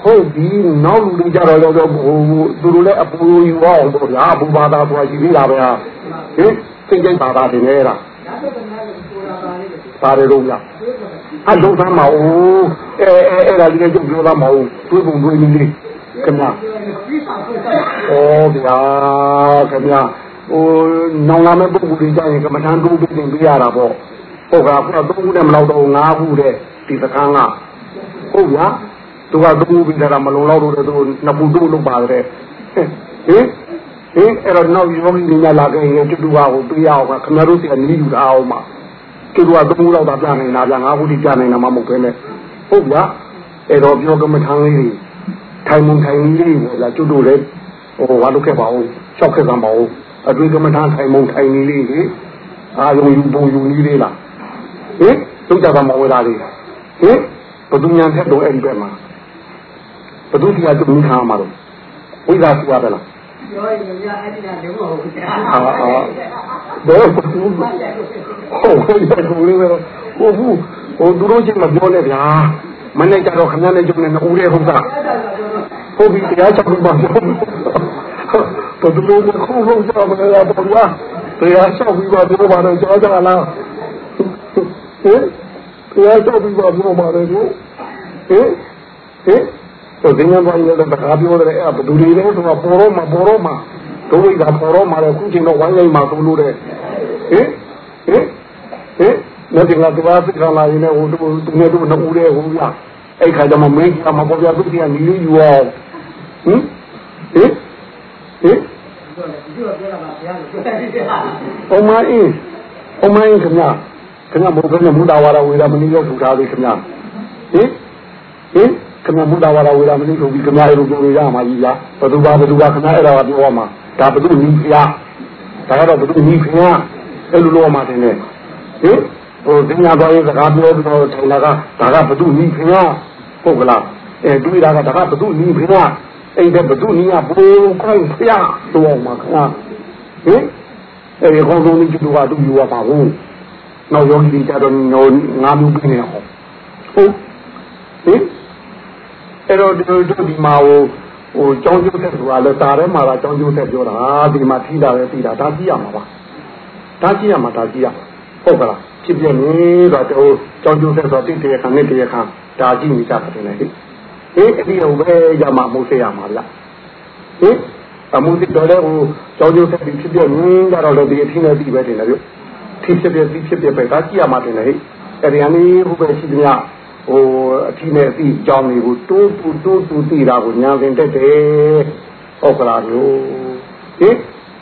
Speaker 2: ဟုတ်ပြီနောက်လူတွေကြတော့တော့ဟိုသူတို့လည်းအပူယူအောင်ပေါ့ဗျာဘူဘာသာဆိုတာရှိသေးတာပဲဟင်စိတ်ကြိုက်ပါတာတင်နေတာပါတယ်လို့ဗျာအလုံးသားမအောင်အဲအဲအဲ့ဒါကြီးကျုပ်ပြောသားမအောင်တွေးပုံတွေးနည်းလေး ခင်ဗျာဩဗျာခင်ဗျာဟိုနောင်လာမဲ့ပုဂ္ဂိုလ်တွေကြရင်ကမ္မထံတူပြီးတင်ပြရတာပေါ့ဟုတ်ကဲ့ခုတော့သုံးခုနဲ့မလောက်တော့ငါးခုတဲ့ဒီသကန်းကဟုတ်ဗျာသူကသုံးခုပြီးတာမလုံလောက်တော့သူနှစ်ခုတို့လုပ်ပါတယ်ဟင်ဟင်အဲ့တော့နောက်ယောဂီတွေလာခဲ့ရင်တူတူပါကိုပြရအောင်ခင်ဗျားတို့စီကနေယူတာအောင်ပါသူတို့ကသုံးခုလောက်သာပြနိုင်တာဗျာငါးခုတိပြနိုင်တာမှမဟုတ်ဘဲနဲ့ဟုတ်ဗျာအဲ့တော့ပြောကမထမ်းလေးတွေ ထိုင်မုံထိုင်လေးတွေဗျာကျွတ်တို့လည်းဟိုဘာလုပ်ခဲ့ပါဦးရှောက်ခဲ့စမ်းပါဦးအတွေ့ကမထမ်းထိုင်မုံထိုင်လေးလေးလေအာယုံယူပုံယူနည်းလေးလားဟင်သုံးကြပါမဝဲသားလေးဟင်ဘဒုညာထက်တော့အဲ့ဒီဘက်မှာဘဒုတရားကျွတ်မိခါမှာတော့ဝိဇ္ဇာစုရတယ်လားပြောရင်လည်းအဲ့ဒီကလည်းမဟုတ်ဘူး။ဟာဟာ။တော့ဟုတ်ကဲ့ကိုလေးပဲဟိုဘူးဟိုသူတို့ချင်းမပြောနဲ့ဗျာ။မနေ့ကျတော့ခဏနဲ့ကျုံနေဦးတဲ့ဟုတ်သား။ ဟုတ်ပြီတရားချက်ပါပြော။ဘဘယ်သူလို့ခုလုံးကြမလဲလားပေါ့ဗျာတရားလျှောက်ပြီးပါပြောပါတော့ကြောကြလားဟင်တရားလျှောက်ပြီးပါပြောပါတော့ဟင်ဟင်ဟိုဒီနေ့ဘာလဲတခါပြောတယ်အဲ့ဘယ်သူတွေလဲဆိုတော့ပေါ်တော့မှာပေါ်တော့မှာဒုဝိဒါပေါ်တော့မှာလေခုချိန်တော့ဝိုင်းလိုက်မှာသုံးလို့တဲ့ဟင်ဟင်ဟင်လက်တင်ကတရားသိခံလာရင်လည်းဟိုသူနဲ့တို့နှစ်ဦးတည်းဟိုရ အဲ့ခါကျမှမင်းကမပေါ်ပြသူကညီလေးယူအောင်ဟင်ဟင်ဟင်အမအင်းအမအင်းခင်ဗျာခင်ဗျာဘုရားနဲ့မူတာဝါဒဝေဒမနည်းရောက်ထူထားသေးခင်ဗျာဟင်ဟင်ခင်ဗျာမူတာဝါဒဝေဒမနည်းဆိုပြီးခင်ဗျာတို့ပြောရမှာကြီးလားဘယ်သူပါဘယ်သူပါခင်ဗျာအဲ့ဒါကပြောရမှာဒါဘယ်သူနီးဖျားဒါကတော့ဘယ်သူနီးဖျားအဲ့လိုလိုမှတင်နေဟင် ဟိုတင်ညာသွားရေးစကားပြောပြီးတော့ထိုင်လာကဒါကဘယ်သူနီးဖျားဟုတ်ကလားအဲတွေးတာကဒါကဘယ်သူနီးဖျားအဲ့ဒါဘယ်သူနီးကဘိုးခိုင်းဖျားတော့မှာခင်ဗျာဟင်အဲဒီကောင်းဆုံးကြီးတူကတူယူရပါဘူးနောက်ယောဂီတွေကြတော့ငါမျိုးပြနေအောင်ဟုတ်ဟင်အဲ့တော့တို့ဒီမှာဟိုဟိုကြောင်းကျိုးတဲ့ဆိုတာလဲတာထဲမှာတော့ကြောင်းကျိုးတဲ့ပြောတာဒီမှာထိတာပဲထိတာဒါကြည့်ရမှာပါဒါကြည့်ရမှာဒါကြည့်ရဟုတ်ကလား ဖြစ်ပြနေတော့တို့ကြောင်းကျိုးတဲ့ဆိုတိတရခံနဲ့တရခံဒါကြည့်နေကြတယ်လေဟင်အဲ့ဒီဟိုပဲရမှာမိုးစေရမှာလားဟင်အမှုတိတော်တဲ့ဟိုကြောင်းကျိုးတဲ့ဖြစ်ပြနေကြတော့လေဒီအထင်းနဲ့ပြီးပဲတင်တယ်လို့ဖြစ်ဖြစ်ပြဖြစ်ဖြစ်ပဲဒါကြည့်ရမှာတင်တယ်ဟဲ့အဲ့ဒီအနေဟိုပဲရှိသမျှဟိုအထီးနဲ့အသည့်အကြောင်းတွေကိုတိုးတူတိုးတူသိတာကိုညာသင်တတ်တယ်ဟုတ်ကလားလို့ဟင်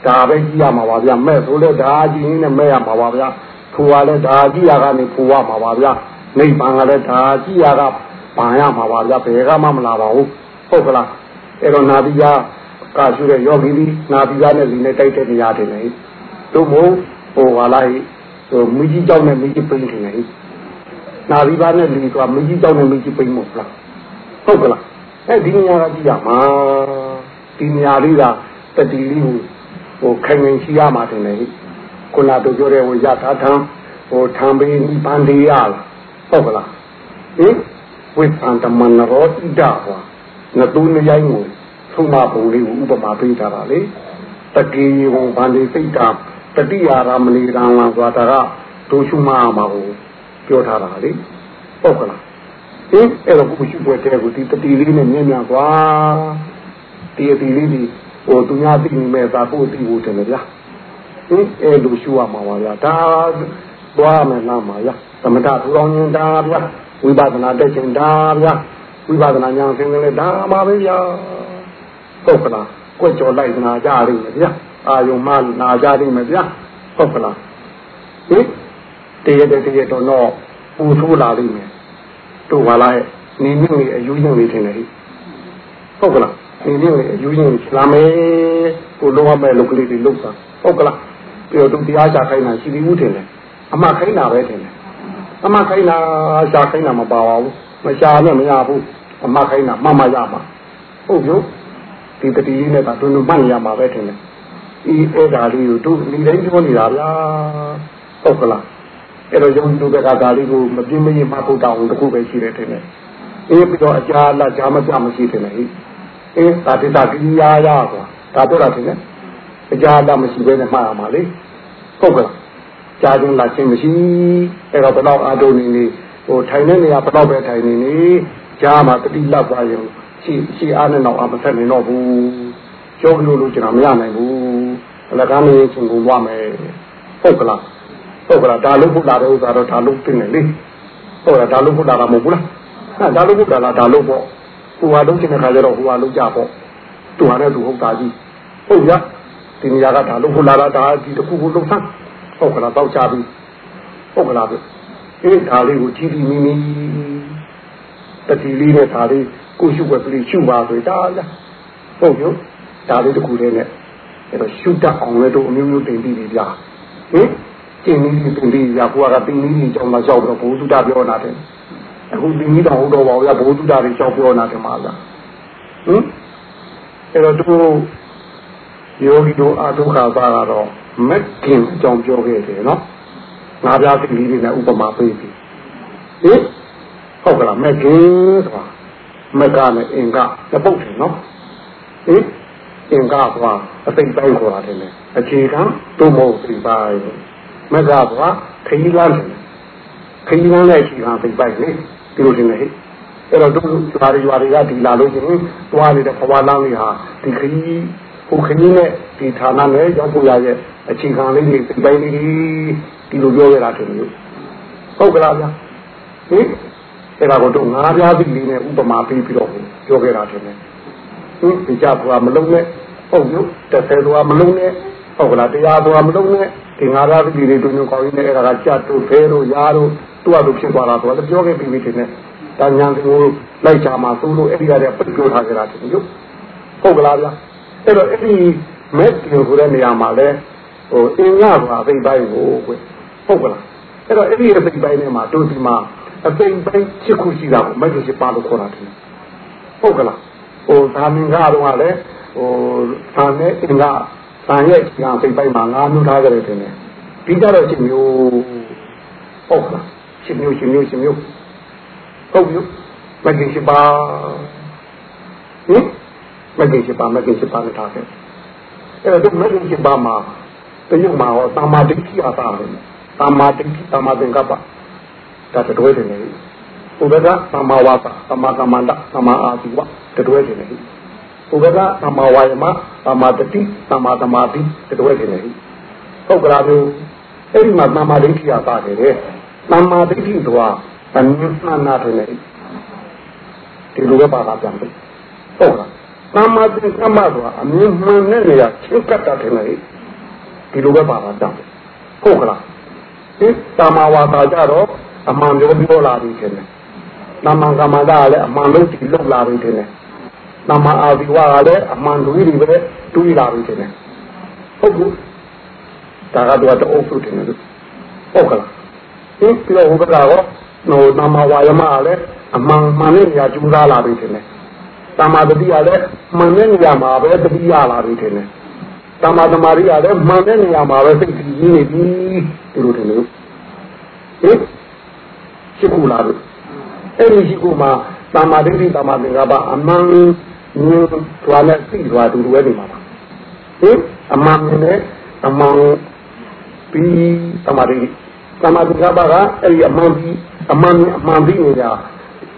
Speaker 2: ဒါပဲကြည့်ရမှာပါဗျာမဲ့ဆိုလဲဒါကြည့်ရင်လည်းမဲ့ရမှာပါဗျာူကလည်းဒါကြည့်ရကနေပူရမှာပါဗျာနိဗ္ဗာန်ကလည်းဒါကြည့်ရကဘာရမှာပါဗျာဘယ်ကမှမလာပါဘူးဟုတ်ကလားအဲ့တော့နာတိယကရှိတဲ့ယောဂီဒီနာတိယနဲ့ဒီနဲ့တိုက်တဲ့နေရာတွေလေတို့မို့ဟိုကလာဟိဟိုမိကြီးကြောက်နဲ့မိကြီးပိန်တယ်လေနာတိယနဲ့ဒီကမိကြီးကြောက်နဲ့မိကြီးပိန်မို့လားဟုတ်ကလားအဲ့ဒီနေရာကကြည့်ရမှာဒီနေရာလေးကတတိလေးကိုဟိုခိုင်ခိုင်ရှိရမှာတယ်လေ ခုနတို့ပြောတဲ့ဟိုရထားထံဟိုထံပေးနိဗ္ဗာန်တရားဟုတ်ကလားဟင်ဝိသံတမနရောတိတဟောနတူနေရိုင်းကိုသုံးမပုံလေးကိုဥပမာပေးထားတာလေတကေဝံဗန္ဒီစိတ်တာတတိယာရမဏိရံလာဆိုတာကဒုရှုမမှာဟိုပြောထားတာလေဟုတ်ကလားအင်းအဲ့တော့ကိုရှိပွဲတဲ့ကိုဒီတတိလေးနဲ့မြင်မြန်သွားဒီအတီလေးဒီဟိုသူများသိနေမဲ့သာကိုသိဖို့တယ်ဗျာ အင်းအဲ့လိုရှုရမှာပါဗျာဒါသွားမယ်လားမှာဗျာသမထထူတော်ညင်တာဗျာဝိပဿနာတက်ချင်တာဗျာဝိပဿနာညာဆင်းရဲဒါမှာပဲဗျာဟုတ်ကလားကြွက်ကြော်လိုက်နာကြရည်ဗျာအာယုံမနာကြရည်ဗျာဟုတ်ကလားဟင်တရတဲ့တရတော့တော့ပူထိုးလာလိမ့်မယ်တို့ပါလားနေမြင့်နေအယူရင်းနေတယ်လေဟုတ်ကလားနေမြင့်နေအယူရင်းလာမယ်ကိုလုံးဝမဲ့လုတ်ကလေးတွေလုတ်တာဟုတ်ကလား ပြီးတော့သူတရားချခိုင်းတာရှိပြီးဦးတယ်လေအမှခိုင်းတာပဲတယ်လေအမှခိုင်းတာရှာခိုင်းတာမပါပါဘူးမရှာနဲ့မရဘူးအမှခိုင်းတာမမရမှာဟုတ်ပြီဒီတတိယနဲ့ကတွန်းတွန်းမှတ်ရမှာပဲတယ်လေဒီအဲ့ဒါလေးကိုတို့ဒီတိုင်းပြောနေတာဗျာဟုတ်ကလားအဲ့တော့ယုံကြည်တဲ့ကဒါလေးကိုမပြင်းမရင်မဟုတ်တောင်းတခုပဲရှိတယ်ထင်တယ်အေးပြီးတော့အကြာလာကြာမကြမရှိတယ်လေအေးသာတိတာကိရိယာရဆိုတာဒါတော့တာထင်တယ် အကြာလာမရှိဘဲနဲ့မှားရမှာလေဟုတ်ကလားကြာချင်းလာချင်းမရှိအဲ့တော့ဘယ်တော့အာတုံနေနေဟိုထိုင်နေနေရဘယ်တော့ပဲထိုင်နေနေကြာမှတတိလောက်သွားရင်ရှိရှိအားနဲ့တော့အမဆက်နေတော့ဘူးကြောလို့လို့ကျွန်တော်မရနိုင်ဘူးအလကားမင်းချင်းကိုဝမယ်ဟုတ်ကလားဟုတ်ကလားဒါလို့ဘုရားတဲ့ဥစ္စာတော့ဒါလို့သိနေလေဟုတ်လားဒါလို့ဘုရားကမဟုတ်ဘူးလားဟာဒါလို့ဘုရားလားဒါလို့ပေါ့ဟိုဟာလုံးချင်တဲ့ခါကျတော့ဟိုဟာလုံးကြပေါ့သူဟာလည်းသူဟုတ်တာကြီးဟုတ်ရ ဒီနေရာကဒါလို့ဘုရားလားဒါဒီတစ်ခုခုလုံးဆန်းဟုတ်ကလားတောက်ချပြီးဟုတ်ကလားဗျအေးဒါလေးကိုကြည့်ပြီးမိမိတတိလေးနဲ့ဒါလေးကိုရှုွယ်ပြီးရှုပါဆိုဒါလားဟုတ်ရောဒါလေးတစ်ခုလေးနဲ့အဲ့တော့ရှုတတ်အောင်လည်းတို့အမျိုးမျိုးတင်ပြီးပြီဗျာဟင်ကျင်းပြီးတင်ပြီးရကိုကတင်ပြီးကြောင်းလာရောက်တော့ဘုသူတပြောနာတယ်အခုတင်ပြီးတော့ဟုတ်တော့ပါဘူးရဘုသူတတွေကြောက်ပြောနာတယ်မှာလားဟင်အဲ့တော့တို့ ယောဂီတို့အာထုခါသားကတော့မက်ကင်အကြောင်းပြောခဲ့တယ်နော်ငါးပြားတိလေးတွေနဲ့ဥပမာပေးပြီဟင်ဟုတ်ကလားမက်ကင်ဆိုတာမက်ကနဲ့အင်ကတပုတ်တယ်နော်ဟင်အင်္ဂါကွာအသိပိုင်းခေါ်တာတယ်လေအခြေခံသို့မဟုတ်သိပိုင်းမကကွာခရီးလမ်းတယ်ခရီးလမ်းရဲ့အခြေခံသိပိုင်းလေဒီလိုတင်လေအဲ့တော့တို့ရွာတွေရွာတွေကဒီလာလို့ရှိရင်သွားနေတဲ့ဘဝလမ်းကြီးဟာဒီခရီး ဟိုခရီးနဲ့ဒီဌာနနဲ့ရောက်ဖို့ရရဲ့အခြေခံလေးတွေသိပိုင်းလေးဒီလိုပြောရတာတယ်လို့ဟုတ်ကလားဗျာဟင်အဲ့ဒါကိုတို့ငါးပြားသီးလေးနဲ့ဥပမာပေးပြီးတော့ပြောခဲ့တာတယ်ဟင်ဒီကြကွာမလုံးနဲ့ဟုတ်လို့တစ်ဆယ်သွားမလုံးနဲ့ဟုတ်ကလားတရားသွားမလုံးနဲ့ဒီငါးပါးပြည်တွေတွင်ကောင်းရင်းနဲ့အဲ့ဒါကကြတ်တို့ဖဲတို့ရာတို့သူ့အတူဖြစ်သွားတာဆိုတော့ပြောခဲ့ပြီးပြီတင်နဲ့ဒါညာကိုလိုက်ချာမှာသူ့လိုအဲ့ဒီကတည်းကပြပြောထားကြတာတင်ရုပ်ဟုတ်ကလားဗျာ အဲ့တော့အဲ့ဒီမက်ကျင်ဆိုတဲ့နေရာမှာလဲဟိုအင်းရပါသိပိုင်းကိုကွဟုတ်ကလားအဲ့တော့အဲ့ဒီအသိပိုင်းထဲမှာတို့ဒီမှာအသိပိုင်းချစ်ခုရှိတာကိုမက်ကျင်ရှိပါလို့ခေါ်တာတင်ဟုတ်ကလားဟိုသာမင်္ဂတော့ကလည်းဟိုသံနဲ့အင်္ဂသံရဲ့ညာစိတ်ပိုင်းမှာငါးမျိုးထားကြတယ်တင်တယ်ဒီကြတော့ရှင်မျိုးဟုတ်လားရှင်မျိုးရှင်မျိုးရှင်မျိုးဟုတ်ပြီမကင်ရှိပါဟင် မကင်ရှိပါမကင်ရှိပါနဲ့ထားခဲ့အဲ့တော့မကင်ရှိပါမှာတရုတ်မှာဟောတာမာဒိဋ္ဌိအသာတယ်တာမာဒိဋ္ဌိတာမာသင်္ကပ္ပဒါတတွဲတယ်လေဥပဒသမ္မာဝါစာသမ္မာကမ္မန္တသမ္မာအာဇီဝတတွဲတယ်လေဥပဒသမ္မာဝါယမသမ္မာတတိသမ္မာသမာဓိတတွဲတယ်လေဟုတ်ကလားမျိုးအဲ့ဒီမှာသမ္မာဒိဋ္ဌိအသာတယ်သမ္မာဒိဋ္ဌိဆိုတာအမြင်မှန်တာတယ်လေဒီလိုပဲပါတာပြန်ပြီဟုတ်လား သမ္မာသင်္ကမ္မဆိုတာအမြင်မှန်တဲ့နေရာချင်းကတ်တာတယ်လေဒီလိုပဲပါတာပြန်ပြီဟုတ်ကလားဒီသမ္မာဝါစာကြတော့အမှန်ပြောပြောလာပြီခင်ဗျ။သမ္မာကမ္မတာကလည်းအမှန်လို့ဒီလောက်လာပြီခင်ဗျ။သမ္မာအာဇီဝကလည်းအမှန်တွေးတွေပဲတွေးလာပြီခင်ဗျ။ဟုတ်ဘူး။ဒါကတော့တအုပ်စုတင်တယ်ဟုတ်ကလား။ဒီပြောဟိုကတော့ဟိုသမ္မာဝါယမကလည်းအမှန်မှန်နဲ့ညာကျူးစားလာပြီခင်ဗျ။သ မ္မာတတိကလည်းမှန်တဲ့နေရာမှာပဲတတိယလာပြီခင်ဗျ။သမ္မာသမာဓိကလည်းမှန်တဲ့နေရာမှာပဲစိတ်ကြည်နေပြီဒီလိုထင်လို့ဟင်ရှိခုလာလို့အဲ့ဒီရှိခုမှာတာမာဒိဋ္ဌိတာမာသင်္ကပ္ပအမှန်မြင်သွားနဲ့သိသွားတူတူပဲနေမှာပါဟင်အမှန်နဲ့အမှန်ပြီးတာမာဒိဋ္ဌိတာမာသင်္ကပ္ပကအဲ့ဒီအမှန်ပြီးအမှန်အမှန်ပြီးနေတာ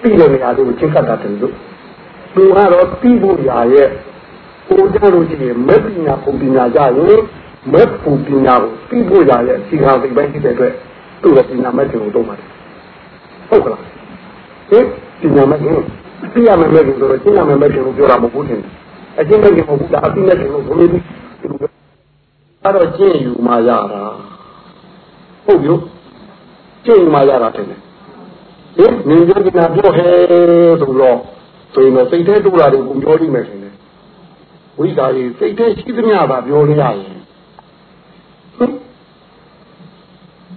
Speaker 2: ပြီးတဲ့နေရာတွေကိုချင်းကတ်တာတယ်လို့ သူကတော့ပြီးဖို့ရာရဲ့ကိုကြလို့ရှိရင်မဲ့ပညာပုံပညာကြရင်မဲ့ပုံပညာကိုပြီးဖို့ရာရဲ့စီခံစိတ်ပိုင်းရှိတဲ့အတွက်သူ့ရဲ့ပညာမဲ့တွေကိုတော့ပါတယ်ဟုတ်ကလားဟင်ပညာမဲ့ကိုသိရမယ်မဲ့ကိုဆိုတော့သိရမယ်မဲ့ကိုပြောတာမဟုတ်ဘူးတင်အချင်းမဲ့ကိုမဟုတ်ဘူးဒါအသိမဲ့ကိုဘုရားကြီးအဲ့တော့ကျင့်ယူမှရတာဟုတ်ပြီကျင့်ယူမှရတာတင်ဟင်နင်ပြောကြတာပြောဟဲဆိုတော့ ဆိုရင်စိတ်ထဲတိုးတာတွေကိုပြောလိမ့်မယ်တင်ဝိဇာကြီးစိတ်ထဲရှိသမျှသာပြောလို့ရရင်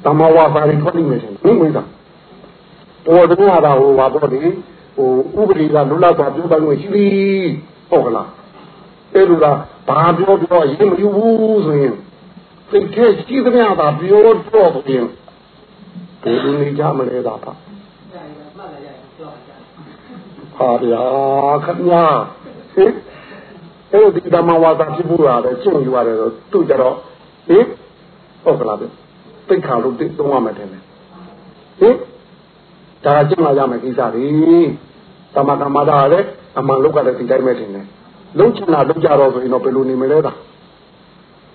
Speaker 2: တမဝါစာရင်ထွက်လိမ့်မယ်တင်ဟင်ဝိဇာပေါ်တဲ့ဟာဟိုပါတော့ဒီဟိုဥပဒေကလွတ်လပ်စွာပြောပိုင်ခွင့်ရှိပြီဟုတ်ကလားအဲ့လိုလားဘာပြောပြောရင်မယူဘူးဆိုရင်စိတ်ထဲရှိသမျှသာပြောတော့ဆိုရင်ဒီလိုနေကြမလဲတာပါ ဟာဗျာခင်ဗျာဟင်အဲ့လိုဒီဓမ္မဝါစာဖြစ်ဖို့ရတယ်ကျင့်ယူရတယ်တော့သူ့ကြတော့ဟင်ဟုတ်ကလားဗျသိခါလို့သုံးရမယ်တယ်ဟင်ဒါကကျင့်လာရမယ်ကိစ္စတွေသမကမ္မတာလည်းအမှန်လောက်ကလည်းဒီတိုင်းပဲထင်တယ်လုံးချင်တာလုံးကြတော့ဆိုရင်တော့ဘယ်လိုနေမလဲတာ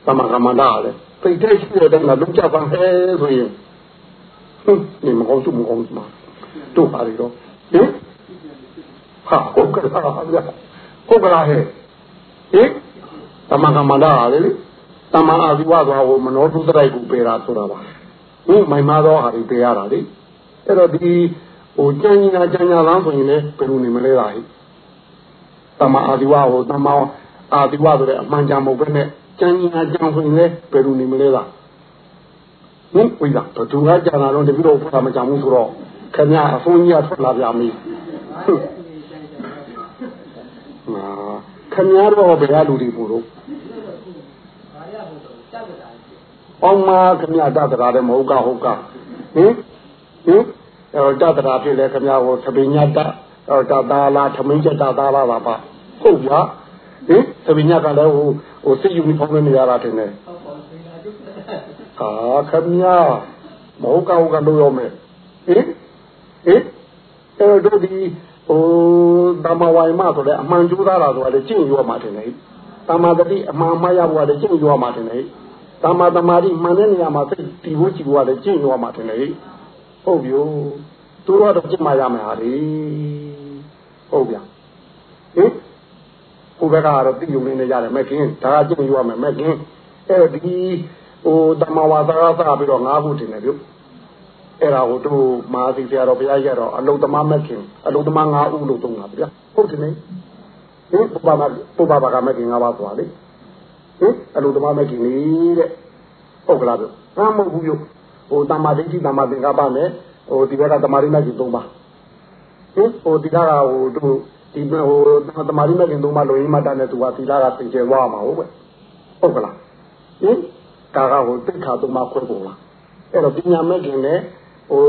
Speaker 2: သမကမ္မတာလည်းစိတ်ထဲရှိတဲ့တိုင်းကလုံးကြပါဟဲဆိုရင်ဟင်းဒီမကောင်းစုမကောင်းစုမှာတို့ပါရီတော့ဟင် ဟာဟုတ်ကဲ့ပါဗျာဟုတ်ကလားဟဲ့ဟင်သမကမ္မတာလေတမအာဇီဝသွားကိုမနောတုတ္တရိုက်ကိုပေတာဆိုတာပါဟင်မိုင်မာသောဟာတွေပေရတာလေအဲ့တော့ဒီဟိုကြံကြီးနာကြံညာလမ်းဆိုရင်လည်းဘယ်လိုနေမလဲလားဟိတမအာဒီဝဟိုတမအာဒီဝဆိုတဲ့အမှန်ကြမဟုတ်ဘဲနဲ့ကြံကြီးနာကြံဆိုရင်လည်းဘယ်လိုနေမလဲလားဟင်ဝိဒါဘသူကကြံလာတော့တပိတော့ဖတ်မကြဘူးဆိုတော့ခင်ဗျာအဆုံးကြီးကထွက်လာပြမီးနာ ခင်ဗျားတော့ဘယ်ကလူတွေပို့လို့အောင်မခင်ဗျာတတ်တာလည်းမဟုတ်ကဟုတ်ကဟင်ဟင်အဲတတရာဖြစ်လဲခင်ဗျားကိုသပင်ညတ်တတတာလာသမင်းချက်တတာလာပါပါဟုတ်ဗျာဟင်သပင်ညကလည်းဟိုဟိုစစ်ယူနီဖောင်းနဲ့နေရတာတင်တယ်ဟာခမညာမဟုတ်ကောက်ကလို့ရောမယ်ဟင်ဟင်အဲ့တော့ဒီ ဟိုတမဝိုင်မဆိုတဲ့အမှန်ကျိုးသားတာဆိုတာလေကျင့်ရောမှာတင်တယ်တမာတတိအမှန်မှားရဖို့ကလေကျင့်ရောမှာတင်တယ်တမာတမာတိမှန်တဲ့နေရာမှာသိတီဖို့ကြည့်ဖို့ကလေကျင့်ရောမှာတင်တယ်ဟုတ်ပြီသူတို့ကတော့ကျင့်မှရမယ်ဟာလေဟုတ်ဗျာဟင်ကိုဘက်ကတော့တိယုံလေးနဲ့ရတယ်မဲ့ခင်ဒါကကျင့်ယူရမယ်မဲ့ခင်အဲ့တော့ဒီဟိုတမဝါသာသာပြီးတော့ငါးခုတင်တယ်ပြု အဲ့ဒါကိုတို့မာသီဆရာတော်ဘုရားကြီးကတော့အလုသမားမဲ့ခင်အလုသမားငါးဦးလို့သုံးတာဗျာဟုတ်တယ်နေဟင်ပုပ္ပမပုပ္ပဘာကမဲ့ခင်ငါးပါးသွားလေဟင်အလုသမားမဲ့ခင်လေးတဲ့ဟုတ်ကလားဗျာမဟုတ်ဘူးပြုဟိုတမ္မာဒိဋ္ဌိတမ္မာသင်္ကပ္ပနဲ့ဟိုဒီဘက်ကတမာရိမဲ့ခင်သုံးပါဟင်ဟိုဒီကဟိုတို့ဒီဟိုတမာရိမဲ့ခင်သုံးပါလို့ရင်းမတတ်တဲ့သူကသီလကသင်ကျဲသွားမှာဟုတ်ပဲဟုတ်ကလားဟင်ကာကဟိုတိခါသုံးပါခွဲပုံလားအဲ့တော့ပညာမဲ့ခင်နဲ့ ဟို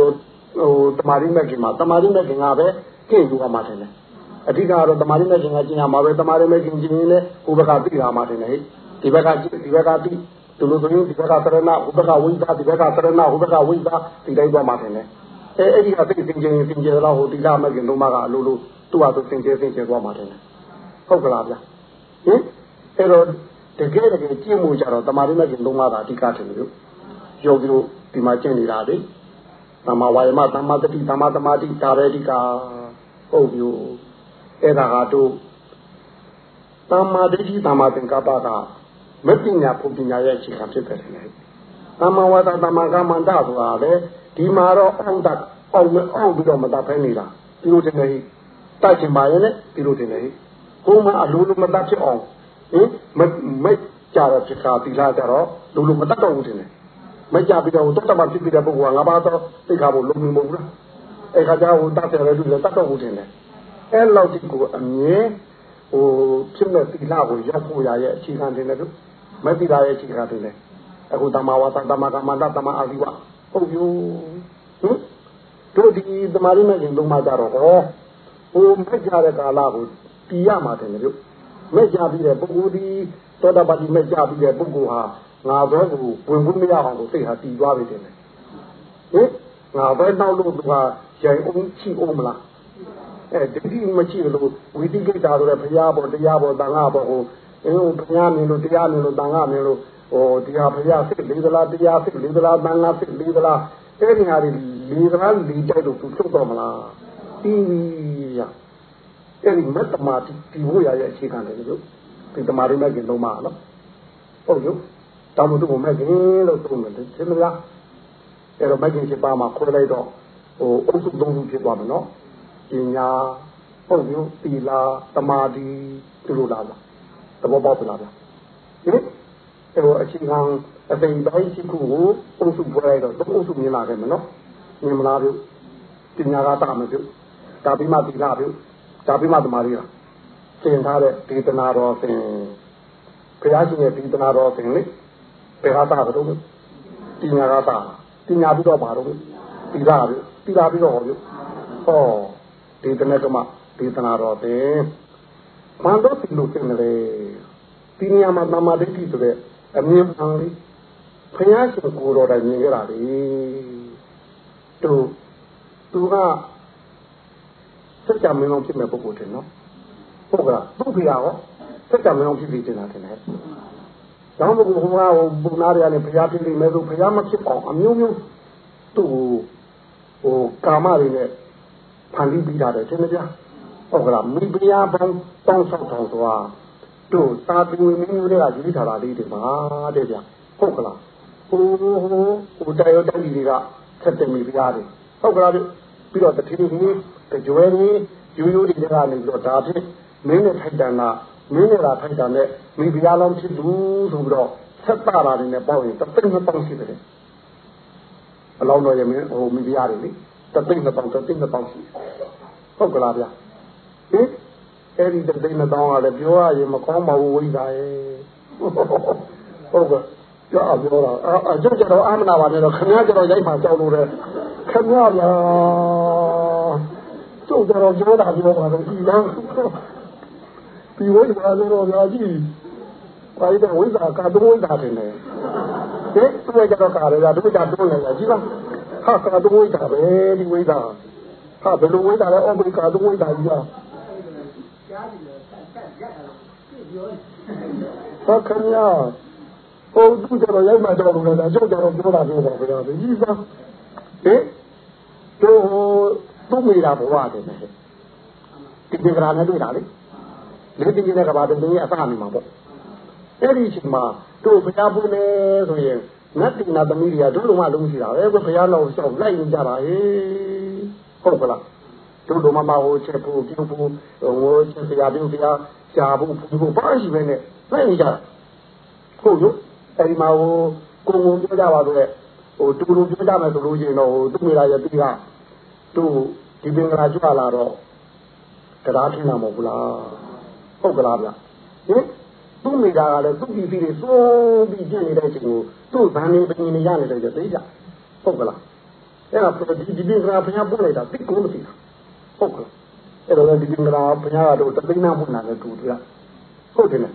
Speaker 2: ဟိုတမာရိမဲ့ခင်မှာတမာရိမဲ့ခင်ကပဲကျင့်ယူရမှာတယ်လေအဓိကတော့တမာရိမဲ့ခင်ကကျင့်ရမှာပဲတမာရိမဲ့ခင်ကျင့်ရင်လည်းဟိုဘက်ကသိရမှာတယ်လေဒီဘက်ကဒီဘက်ကသိသူလို့ဆိုရင်ဒီဘက်ကသရဏဟိုဘက်ကဝိသဒီဘက်ကသရဏဟိုဘက်ကဝိသဒီတိုင်းသွားမှာတယ်လေအဲအဲ့ဒီအသိသင်ခြင်းသင်ခြင်းတော့ဟိုတိလာမဲ့ခင်တို့မှကအလိုလိုသူ့ဟာသူသင်ခြင်းသင်ခြင်းသွားမှာတယ်ဟုတ်ကလားဗျဟင်အဲ့တော့တကယ်တကယ်ကြည့်မှုကြတော့တမာရိမဲ့ခင်လုံးမသာအဓိကထင်လို့ယောဂီတို့ဒီမှာကျင့်နေတာလေ တမဝါယမတမတတိတမတမာတိဒါပဲအဓိကဟုတ်ပြီအဲ့ဒါကတို့တမဒိဋ္ဌိတမသင်္ကပ္ပကမပညာဘုပညာရဲ့အခြေခံဖြစ်တယ်လေတမဝါဒတမကမန္တဆိုတာလေဒီမှာတော့အောင်တအောင်မအောင်ပြီးတော့မတတ်ဖဲနေတာဒီလိုတင်နေတတ်ချင်ပါရဲ့လေဒီလိုတင်နေကိုမအလိုလိုမတတ်ဖြစ်အောင်ဟင်မမကြတော့ဖြစ်ခါတီလာကြတော့လိုလိုမတတ်တော့ဘူးတင်နေ မကြပြီးတော့တတ်တမဖြစ်ပြီးတဲ့ပုဂ္ဂိုလ်ကငါးပါးတော့သိခါဖို့လုံးမမဟုတ်ဘူးလားအဲ့ခါကျတော့တတ်တယ်လေသူလည်းတတ်တော့ဘူးတင်နေအဲ့လောက်ဒီကိုအမြဲဟိုဖြစ်မဲ့တီလာကိုရောက်ဖို့ရရဲ့အခြေခံတင်တယ်လို့မသိတာရဲ့အခြေခံတင်တယ်အခုတမဝါသတမကမန္တတမအာဇိဝဟုတ်ပြီဟင်တို့ဒီတမာရီမဲ့ခင်လုံးမကြတော့ဟောဟိုမက်ကြတဲ့ကာလကိုတီးရမှာတယ်လို့မက်ကြပြီးတဲ့ပုဂ္ဂိုလ်ဒီသောတာပတိမက်ကြပြီးတဲ့ပုဂ္ဂိုလ်ဟာ ငါဘဲကိုဝင်ဖို့မရအောင်ကိုစိတ်ဟာတီးသွားပြီတယ်ဟင်ငါဘဲနောက်လို့သူကရိုင်အောင်ချိအောင်မလားအဲဒီဒီမရှိလို့ဝိတိကိတာဆိုတဲ့ဘုရားပေါ်တရားပေါ်တန်ခါပေါ်ကိုအင်းဘုရားမြင်လို့တရားမြင်လို့တန်ခါမြင်လို့ဟိုတရားဘုရားစိတ်လေးသလားတရားစိတ်လေးသလားတန်ခါစိတ်လေးသလားအဲ့ဒီဟာတွေလေးသလားလေးကြိုက်လို့သူချုပ်တော့မလားပြီးပြီရအဲ့ဒီမတ္တမာတိဒီဘုရားရဲ့အခြေခံတယ်လို့ဒီတမာရိမဲ့ကျင်တော့မှာနော်ဟုတ်ရော တောင်းမတို့မဲ့ကျင်လို့သုံးတယ်သိမလားအဲ့တော့မဲ့ကျင်7ပါးမှာခွဲလိုက်တော့ဟိုအုပ်စု၃ခုဖြစ်သွားမယ်နော်ပညာဟုတ်ရောသီလာတမာတိဒီလိုလားသဘောပေါက်လားဗျဟင်အဲ့တော့အခြေခံအသိပိုင်းရှိခုကိုအုပ်စုဖွဲ့လိုက်တော့အုပ်စုမြင်လာခဲ့မနော်မြင်မလားဗျပညာကတာမပြုဒါပြီးမှသီလပြုဒါပြီးမှတမာတိလားသင်ထားတဲ့ဒေသနာတော်သင်ဘုရားရှင်ရဲ့ဒေသနာတော်သင်လေ ဘယ်ဟာတာတော့ပညာကတာပညာပြီးတော့ပါတော့သီလပြုသီလပြီးတော့ဟောပြုဟောဒေသနာကမှဒေသနာတော်သင်မန္တောသီလို့သင်တယ်ဒီနေရာမှာတမာဒိဋ္ဌိဆိုတဲ့အမြင်မှန်လေးဘုရားရှင်ကိုယ်တော်တိုင်မြင်ကြတာလေသူသူကစัจ जा မင်းအောင်ဖြစ်မဲ့ပုဂ္ဂိုလ်တယ်နော်ဟုတ်ကလားသူ့ဖေရောစัจ जा မင်းအောင်ဖြစ်ပြီးတင်တာတယ်။ ဒါမှမဟုတ်ဘုရားဟိုဘုရားတွေကနေဘုရားဖြစ်နေမယ်ဆိုဘုရားမဖြစ်အောင်အမျိုးမျိုးသူ့ဟိုကာမတွေနဲ့ဖန်တီးပြီးတာတယ်တင်မကြဟုတ်ကလားမိဖုရားပေါင်းတောင်းဆောက်ဆောင်ဆိုတာတို့သာသူမျိုးတွေကယူထားတာလေးတွေပါတဲ့ဗျဟုတ်ကလားဟိုဟိုဟိုတရားတိုင်းတွေကဆက်တယ်မိဖုရားတွေဟုတ်ကလားပြီးတော့တတိယကြီးကြွယ်ကြီးယူယူတွေကနေပြီးတော့ဒါဖြင့်မင်းနဲ့ထိုက်တန်တာ မင်းနဲ့သာထိုက်တန်တဲ့မိဖုရားလုံးဖြစ်သူဆိုပြီးတော့ဆက်တာတာတွေနဲ့ပေါ့ရင်တသိန်းနှစ်ပေါင်းရှိတယ်အလောင်းတော်ရမင်းဟိုမိဖုရားတွေလေတသိန်းနှစ်ပေါင်းတသိန်းနှစ်ပေါင်းရှိဟုတ်ကလားဗျဟင်အဲ့ဒီတသိန်းနှစ်ပေါင်းကလည်းပြောရရင်မကောင်းပါဘူးဝိဇာရဲ့ဟုတ်ကဲ့ကြောက်ပြောတာအကျုပ်ကျတော့အာမနာပါနဲ့တော့ခင်ဗျားကျတော့ရိုက်ပါကြောက်လို့တဲ့ခင်ဗျားဗျာကျုပ်ကျတော့ပြောတာပြောပါတော့ဒီလား ဒီဒီဝိဇ္ဇာဆိုတော့ဗျာကြီးဘာလို့ဝိဇ္ဇာကတော့ဝိဇ္ဇာတယ်လေဟဲ့သူကကြတော့ကာရရသူကတွန်းနေရကြီးလားဟာကတော့ဝိဇ္ဇာပဲဒီဝိဇ္ဇာဟာဘယ်လိုဝိဇ္ဇာလဲအော်ဘယ်ကတော့ဝိဇ္ဇာကြီးလားဟုတ်ခင်ဗျာဟိုသူကျတော့ရိုက်မှတော့လို့လည်းကြောက်ကြတော့ပြောတာပြောပါဗျာကြီးစားဟဲ့တို့သူ့မိတာဘဝတယ်နဲ့ဒီဒီကရာနဲ့တွေ့တာလေ လေဒီကြီးနဲ့ကဘာတည်းအစနေမှာပေါ့အဲ့ဒီချိန်မှာတို့ဘုရားဘူးနေဆိုရင်နတ်တိနာသမီးတွေကတို့လုံးမလုံးရှိတာပဲဘုရားတော်ရှောက်လိုက်နေကြတာဟေးဟုတ်ကလားတို့လုံးမမဟိုချက်ဖို့ပြုဖို့ဟိုချက်စရာပြုစရာရှားဖို့ပြုဖို့ဘာရှိပဲနဲ့လိုက်နေကြတာဟုတ်လို့အဲ့ဒီမှာဟိုကိုငုံပြောကြပါဆိုတဲ့ဟိုတူတူပြောကြမယ်ဆိုလို့ရှိရင်တော့ဟိုသူ့မိသားရဲ့တိကတို့ဒီပင်ကလာကြွလာတော့တရားထင်တာမဟုတ်ဘူးလား ဟုတ်ကလားဗျဟင်သူ့မိသားကလည်းသူ့ပြည်ပြည်တွေစိုးပြီးကျင့်နေတဲ့အချိန်ကိုသူ့ဗန်နေပင်နေရနေတယ်ကြသိကြဟုတ်ကလားအဲ့ဒါဒီဒီပင်ကလာဘုရားပို့လိုက်တာသိကိုမရှိတာဟုတ်ကလားအဲ့တော့ဒီပင်ကလာဘုရားကတော့တသိန်းနာမှုနာနဲ့တူတယ်ဟုတ်တယ်လေ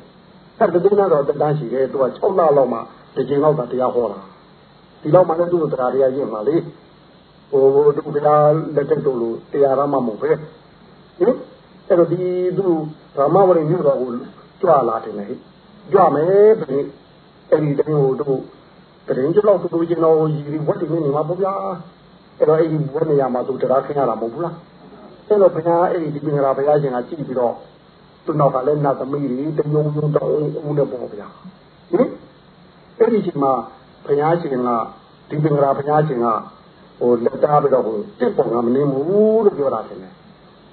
Speaker 2: ဆက်တသိန်းနာတော့တန်းရှိတယ်သူက6လလောက်မှဒီချိန်လောက်တရားဟောတာဒီလောက်မှလည်းသူ့တရားတရားရင့်ပါလေဟိုတို့ဘုရားလက်တက်တို့လို့တရားရမှမဟုတ်ပဲဟင်အဲ့တော့ဒီသူ ဓမ္မဝရိမြို့တော်ကိုကြွလာတယ်လေကြွမယ်တကယ်အဲ့ဒီတိုင်းဟိုတို့တရင်ကျလောက်သူချင်းတော်ရီဝတ်နေနေမှာပေါ့ဗျာအဲ့တော့အဲ့ဒီဘယ်နေရာမှာသူတရားခင်းရတာမဟုတ်ဘူးလားအဲ့တော့ဘုရားအဲ့ဒီဒီမင်္ဂလာဘုရားရှင်ကကြည့်ပြီးတော့သူနောက်ကလည်းနတ်သမီးတွေတယုံယုံတော်ဦးနဲ့ပေါ့ဗျာဟင်အဲ့ဒီချိန်မှာဘုရားရှင်ကဒီမင်္ဂလာဘုရားရှင်ကဟိုလက်သားပြီးတော့ဟိုတစ်ပုံကမနေဘူးလို့ပြောတာတယ်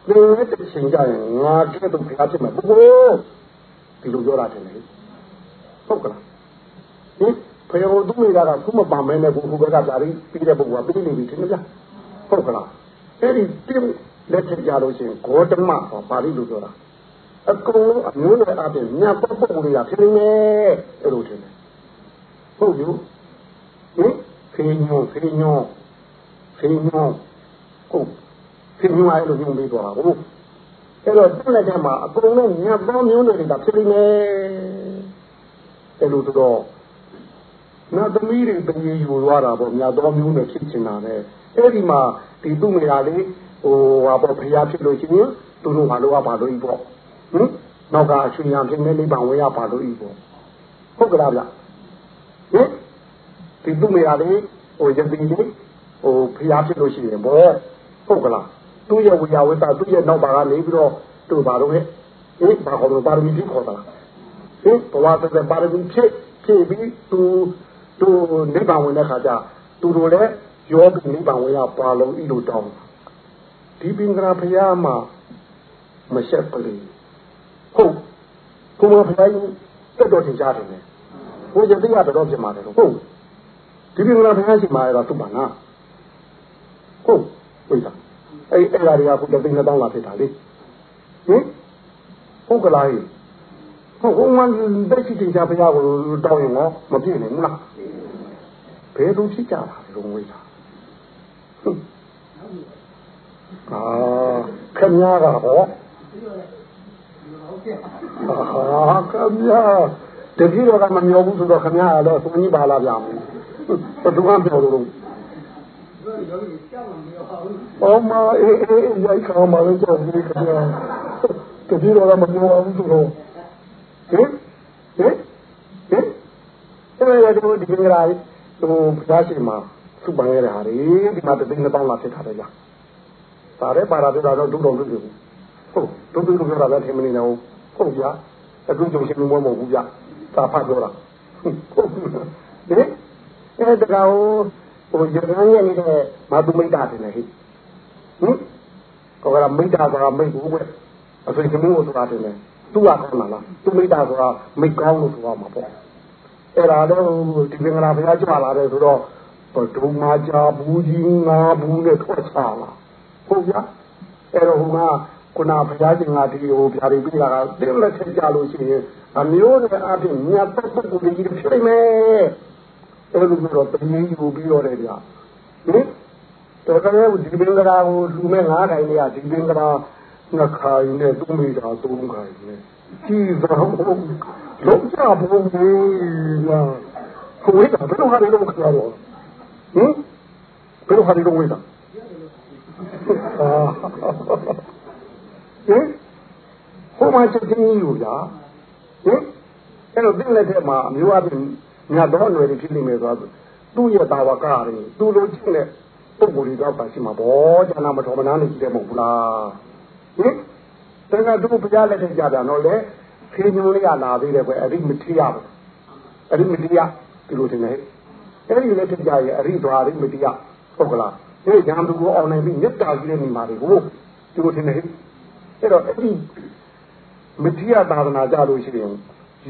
Speaker 2: လေ။ဒီလိုတစ်ချိန်ကြရင်ငါကဲ့သို့ဘုရားဖြစ်မှာဘိုးဒီလိုပြောတာတယ်လေ။ဟုတ်ကလား။ဟင်ဘုရားတို့မိတာကခုမပန်မဲနဲ့ဘုဘကကြာပြီးပြီးတဲ့ပုဂ္ဂိုလ်ကပြီးနေပြီထင်မလား။ဟုတ်ကလား။အဲ့ဒီတင်းလက်ထကြလို့ရှိရင်ဂေါတမဟောပါဠိလိုပြောတာ။အကုန်လုံးအမျိုးနဲ့အပြင်မြတ်ပုဂ္ဂိုလ်တွေကဖြစ်နေတယ်အဲ့လိုထင်တယ်။ဟုတ်ယူဟင်ခေညောခေညောခေညောဟုတ် ခေညောအဲ့လိုညွှန်ပြီးတော့ဟုတ်အဲ့တော့တက်လက်ထဲမှာအကုန်လုံးညပေါင်းမျိုးတွေကဖြစ်နေတယ်အဲ့လိုတော့နတ်သမီးတွေတည်ယူသွားတာပေါ့ညတော်မျိုးနဲ့ဖြစ်ချင်တာနဲ့အဲ့ဒီမှာဒီသူ့မိသားလေးဟိုဟာပေါ့ဖျားဖြစ်လို့ရှိရင်သူတို့ဘာလို့ကဘာလို့ဤပေါ့ဟင်နောက်ကအချိန်ရဖြစ်နေလိမ့်ပါဝင်ရပါလို့ဤပေါ့ဟုတ်ကလားဗျဟင်ဒီသူ့မိသားလေးဟိုယတိလေးဟိုဖျားဖြစ်လို့ရှိရင်ပေါ့ဟုတ်ကလား သူ့ရဲ့ဝိညာဝိသသူ့ရဲ့နောက်ပါကနေပြီးတော့သူ့ဘာလို့လဲဟင်ဘာခေါ်လို့ပါရမီဖြစ်ခေါ်တာဟင်ဘဝသက်ပါရမီဖြစ်ဖြစ်ပြီးသူသူနိဗ္ဗာန်ဝင်တဲ့ခါကျသူတို့လည်းယောဂနိဗ္ဗာန်ဝင်ရပါလုံးဤလိုတောင်းဒီပင်ကရာဖျားမှာမရှက်ပလီဟုတ်ကိုမဖျားကြီးတက်တော်တင်ကြတယ်လေဘုရားတရားတော်ဖြစ်မှာတယ်ဟုတ်ဒီပင်ကလာဘုရားရှိမှာရတော့သူ့ပါနာဟုတ်ဝိသ အဲ့အဲ့ဓာတွေကခုတသိန်းတောင်းလာဖြစ်တာလေဟင်ဟုတ်ကလားဟုတ်ဟိုမှတက်ရှိတင်ကြဘုရားကိုတောင်းရင်တော့မပြည့်နိုင်ဘူးလားဘယ်လိုဖြစ်ကြတာလဲဝိသအာခင်ဗျားကဟောအာခင်ဗျားတတိတော်ကမမျောဘူးဆိုတော့ခင်ဗျားကတော့သုံးကြီးပါလာပြန်ဘူးဘယ်သူကပြောလို့ အော်မအေးအေးရိုက်ခါမှာလည်းကြောက်နေကြတယ်တတိတော်ကမပြောဘူးဆိုတော့ဟင်ဟင်ဟင်အဲ့ဒါကတော့ဒီကရာဟိုဘုရားရှင်မှာသူ့ပန်ရတဲ့ဟာတွေဒီမှာတသိန်းတောင်းလာဖြစ်တာလေကြာဒါရဲပါလာပြတာတော့ဒုတော်လို့ပြောဟုတ်ဒုတော်လို့ပြောတာလည်းထင်မနေတော့ဟုတ်ဗျာအခုကြုံရှင်မမဟုတ်ဘူးဗျာသာဖတ်ပြောတာဟုတ်ဟင်အဲ့ဒါကော ဟိုရဟန်းရဲ့နေတဲ့မာတုမိတ်တာတယ်လေဟင်ဟင်ကောကမိတ်တာဆိုတာမိတ်ဘူးပဲအစိမ်ကမှုဆိုတာတယ်လေသူ့ကကောင်းလားသူမိတ်တာဆိုတာမိတ်ကောင်းလို့ဆိုရမှာပေါ့အဲ့ဒါတော့ဒီပင်္ဂလာဘုရားကြွလာတယ်ဆိုတော့ဒုမာကြဘူးကြီးငါဘူးနဲ့ထွက်ချလာဟုတ်ဗျာအဲ့တော့ဟိုကခုနဘုရားရှင်ကဒီဟိုဗျာတွေပြလာတာတင်းလက်ချက်ကြလို့ရှိရင်အမျိုးနဲ့အပြင်မြတ်ပုဂ္ဂိုလ်ကြီးဖြစ်မယ် အဲ့လိုမျိုးတော့တမင်းယူပြီးတော့တယ်ဗျာဟင်တော်တော်ဒီပင်ကရာကိုလူမဲ့ငါးခိုင်လေးကဒီပင်ကရာနှစ်ခိုင်နဲ့သုံးမိတာသုံးခိုင်နဲ့ကြည်သောလုံးကြပုံကြီးလားကိုဝိတာဘယ်လိုဟာတွေတော့ခရတော့ဟင်ဘယ်လိုဟာတွေတော့ဝိတာအာဟင်ဟိုမှာချက်ချင်းကြီးလို့လားဟင်အဲ့တော့ဒီလက်ထက်မှာအမျိုးအချင်း ညတော့ຫນွယ်တွေဖြစ်နေမယ်ဆိုတော့သူ့ရဲ့တာဝကတွေသူ့လိုချင်းတဲ့ပုံကိုယ်တွေတော့ပါရှိမှာဗောကျန်တာမတော်မနာနေကြတယ်မဟုတ်ဘူးလားဟင်တကယ်တို့ဘုရားလက်ထက်ကြတာတော့လေခေညုံလေးကလာသေးတယ်ကွအဲ့ဒီမထီရဘူးအဲ့ဒီမထီရဒီလိုထင်တယ်အဲ့ဒီလက်ထက်ကြရဲ့အရိဓွာရိမထီရဟုတ်ကလားဒီရံသူကိုအောင်နိုင်ပြီးမေတ္တာကြီးတဲ့နေမှာတွေကိုဒီလိုထင်တယ်အဲ့တော့အဲ့ဒီမထီရသာသနာကြလို့ရှိရင်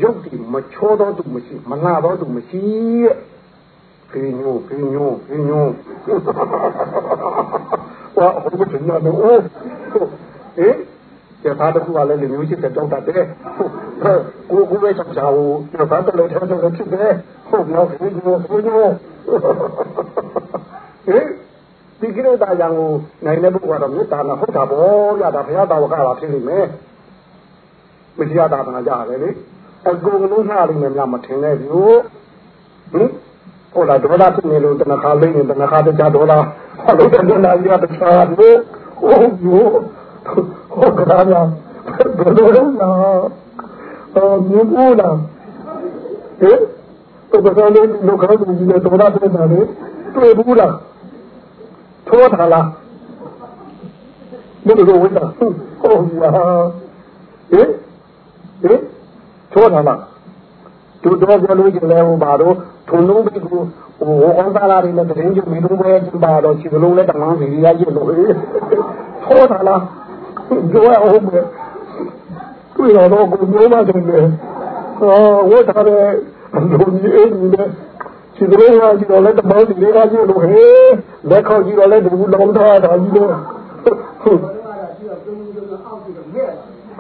Speaker 2: ရုပ်ဒီမချောတော့သူမရှိမနာတော့သူမရှိရဲ့ဖေညိုဖေညိုဖေညိုဝါဟိုကညတော့ဟေးကျသားတခုကလည်းလူမျိုးရှိတဲ့ကြောက်တတ်တယ်ကိုကိုပဲချက်ချာကိုကျသားတလည်းထဲတော့ဖြစ်တယ်ဟုတ်တော့ဖေညိုဖေညိုဟေးဒီကိလေသာကြောင့်နိုင်တဲ့ပုဂ္ဂိုလ်ကတော့မေတ္တာနဲ့ဟုတ်တာပေါ့ရတာဘုရားတော်ကလာဖြစ်နေမယ်မတရားတာကကြရတယ်လေ အကုန်လုံးနှားလိမ့်မယ်များမထင်နဲ့ဘူးဟင်ဟိုလာဒေါသဖြစ်နေလို့တဏှာလိမ့်နေတဏှာတခြားဒေါသဟောလို့တဏှာကြီးတခြားလို့ဟုတ်ဘူးဟုတ်ကဲ့များဘယ်လိုလဲနော်အော်မြင်ဘူးလားဟင်တော့ဘာလို့လောကကြီးနဲ့ဒေါသဖြစ်နေတာလဲတွေ့ဘူးလားထိုးထားလားဘယ်လိုဝိတာဟုတ်ပါဟင်ဟင် ထိုးထားလားသူတော့ပြောလို့ကျင်လဲဟိုပါတော့ထုံလုံးပြီးကိုဟိုဟောသားလာတွေနဲ့တရင်ကျမီလုံးပွဲကျပါတော့ခြေလုံးနဲ့တမန်းစီရရည်လို့ထိုးထားလားကြောက်အောင်ပဲတွေ့တော့ကိုမျိုးမတယ်လေအော်ဝတ်ထားတဲ့လူကြီးအင်းနဲ့ခြေလုံးကကြည့်တော့လည်းတမန်းစီရရည်လို့ဟဲ့လက်ခေါက်ကြည့်တော့လည်းဒီဘူးလုံးထားတာကြီးလို့ဟုတ်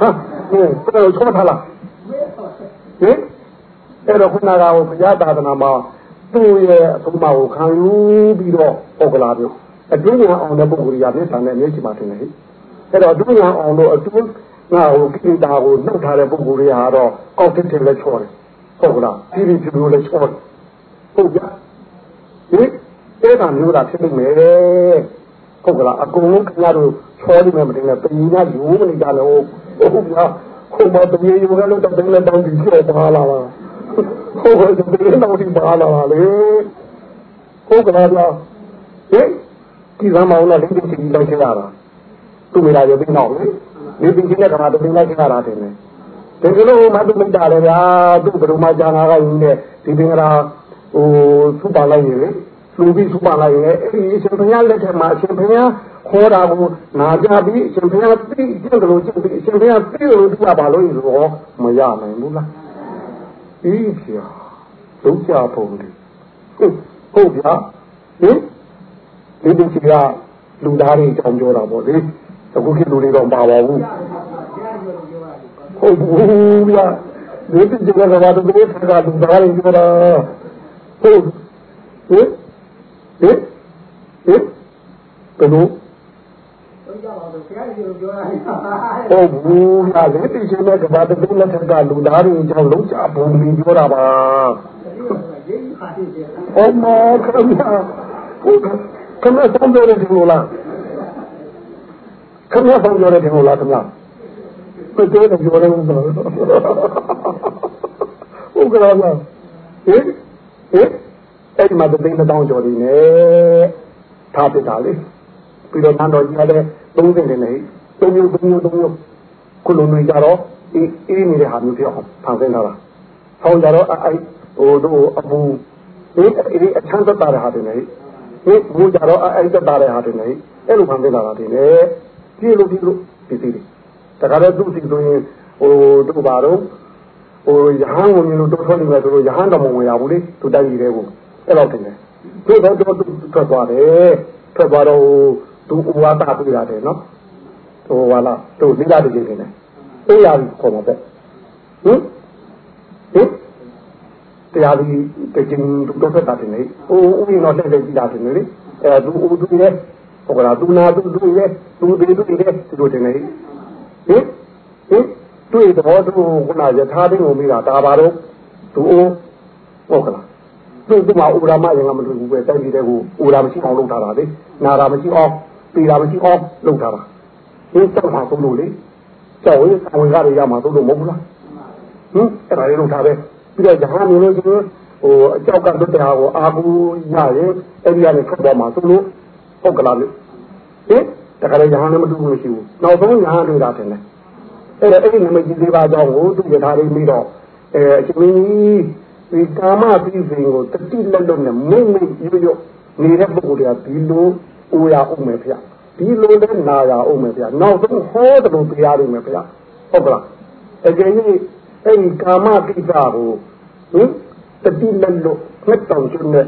Speaker 2: ဟာဟဲ့တော့ချောထားလား ဟင်အဲ့တော့ခုနကဟိုဘုရားသာသနာမှာသူ့ရဲ့အဆုံးအမကိုခံယူပြီးတော့ဟောကလာပြုအတွင်းညာအောင်တဲ့ပုဂ္ဂိုလ်ကြီးကမျက်စာနဲ့မျက်ရှိမှတင်တယ်ဟိအဲ့တော့အတွင်းညာအောင်လို့အတွင်းငါဟိုကိတာကိုနှုတ်ထားတဲ့ပုဂ္ဂိုလ်တွေဟာတော့ကောက်တစ်တစ်လက်ချောတယ်ဟုတ်ကလားပြီးပြီးဖြူဖြူလက်ချောတယ်ဟုတ်ကြဟိအဲ့ဒါမျိုးတာဖြစ်နေမယ်ဟုတ်ကလားအကုန်လုံးခင်ဗျားတို့ချောနေမယ်မတင်နဲ့ပြည်နာယူမနေကြလို့ဟုတ်ဗျာ ခုမှတပြေယူကလို့တော့တင်လက်တောင်းပြီးချောပါလာပါဟုတ်ကဲ့ဒီလိုတော့ဒီပါလာလေဟုတ်ကဲ့ဗျာဟင်ဒီကမောင်လာလေးဒီချီလိုက်ခဲ့ရတာသူ့မိသားစုပြီးတော့လေဒီပင်ကြီးနဲ့ကမှတပင်လိုက်ခဲ့ရတာတင်တယ်ဒီလိုမှသူမိတာလေဗျာသူ့ဘယ်လိုမှကြာနာကယူနေဒီပင်ကလာဟိုသူ့ပါလိုက်ရင်လေလူပြီးသူ့ပါလိုက်ရင်အဲ့ဒီအရှင်ဘုရားလက်ထက်မှာအရှင်ဘုရား ခေါ်တာကိုနာကြပြီးအရှင်ဘုရားသိကျင့်တယ်လို့ကျင့်ပြီးအရှင်ဘုရားသိလို့သူကပါလို့ဆိုတော့မရနိုင်ဘူးလားအေးဗျာလုံးကြပုံလေဟုတ်ဟုတ်ဗျာဟင်ဒီဒီချီကလူသားတွေကြောင်ပြောတာပေါ့လေအခုခေတ်လူတွေတော့ပါပါဘူးဟုတ်ဘူးဗျာဒီဒီချီကတော့တော့ဒီထက်ကလူသားတွေပြောတာဟုတ်ဟင်ဟင်ဟင်ဘယ်လို ဟုတ်ဘူးဗျာလေတိချင်းနဲ့ကဘာတူလက်ထက်ကလူသားတွေကြောင့်လုံးချပုံပြီးပြောတာပါအမခမဟုတ်ခမဆောင်ကြတယ်ဒီလိုလားခမဆောင်ကြတယ်ဒီလိုလားခမပြည့်တယ်ပြောတယ်ဟုတ်ကဲ့လားဟင်ဟင်အဲ့ဒီမှာတိတ်တောင်းကြော်နေနဲ့ထားပြတာလေပြီးတော့နန်းတော်ကြီးကလည်း သုံးစင်တယ်လေသုံးမျိုးသုံးမျိုးသုံးမျိုးခုလိုနေကြတော့အေးအေးနေတဲ့ဟာမျိုးပြောအောင်ဖန်ဆင်းလာတာဆောင်းကြတော့အဲ့ဟိုတို့အပူအေးအေးအချမ်းသက်တာတဲ့ဟာတွေလေဟိဘူကြတော့အဲ့သက်တာတဲ့ဟာတွေလေအဲ့လိုဖန်ဆင်းလာတာတွေလေကြည့်လို့ကြည့်လို့ဒီစီတခါတော့သူ့စီဆိုရင်ဟိုတို့ပါတော့ဟိုရဟန်းဝင်လို့တော့ထွက်နေမယ်ဆိုလို့ရဟန်းတော်မဝင်ရဘူးလေသူတိုက်ကြီးတဲ့ကိုအဲ့တော့တင်တယ်သူတော့တော့ထွက်သွားတယ်ထွက်သွားတော့ သူဥဝါဒပြရတယ်နော်ဟိုဟာလားသူလိလာတကြီးနေတယ်အေးရပြီခေါ်မှာပဲဟင်ဟင်တရားဒီတကြီးတော့ထွက်တာတယ်လေဟိုဥယျာဉ်တော့တက်တက်ကြည့်တာတယ်လေအဲသူဥသူလေဟိုကလားသူနာသူသူလေသူဒီသူဒီလေသူတို့တယ်လေဟင်ဟင်သူတွေ့တော့သူခုနယထာသိကိုမိတာဒါပါတော့သူအိုးဟုတ်ကလားသူ့ဒီမှာဥရမရင်ကမတွေ့ဘူးပဲတိုက်ပြီးတဲ့ကိုဥရမရှိအောင်လုပ်ထားတာလေနာတာမရှိအောင် ပေတာမရှိအောင်လုပ်ထားတာဒီတော့မှသုံးလို့လေကြောက်ရင်အဝင်ကားတွေရမှာသုံးလို့မဟုတ်ဘူးလားဟင်အဲ့ဒါလေးလုပ်ထားပဲပြီးတော့ဂျဟန်နေလို့ရှိရင်ဟိုအကြောက်ကလွတ်တဲ့ဟာကိုအာကူရရင်အဲ့ဒီကနေထွက်သွားမှာသုံးလို့ဟုတ်ကလားလေဟင်တခါလေဂျဟန်လည်းမတူဘူးမရှိဘူးနောက်ဆုံးဂျဟန်တွေ့တာတယ်အဲ့ဒါအဲ့ဒီနမကြီးလေးပါးကြောင့်ကိုသူယထာလေးပြီးတော့အဲအချင်းကြီးဒီကာမပိစိန်ကိုတတိလက်လုံးနဲ့မိမ့်မိမ့်ရွရွနေတဲ့ပုဂ္ဂိုလ်တွေကဒီလို အိုရအောင်မယ်ဗျဒီလိုလည်းနာရအောင်မယ်ဗျနောက်ဆုံးဟောတယ်လို့တရားရမယ်ဗျဟုတ်ကလားအကျဉ်းကြီးအဲ့ဒီကာမကိစ္စကိုဟင်တတိလက်လို့နှစ်တောင်ကျွန်းနဲ့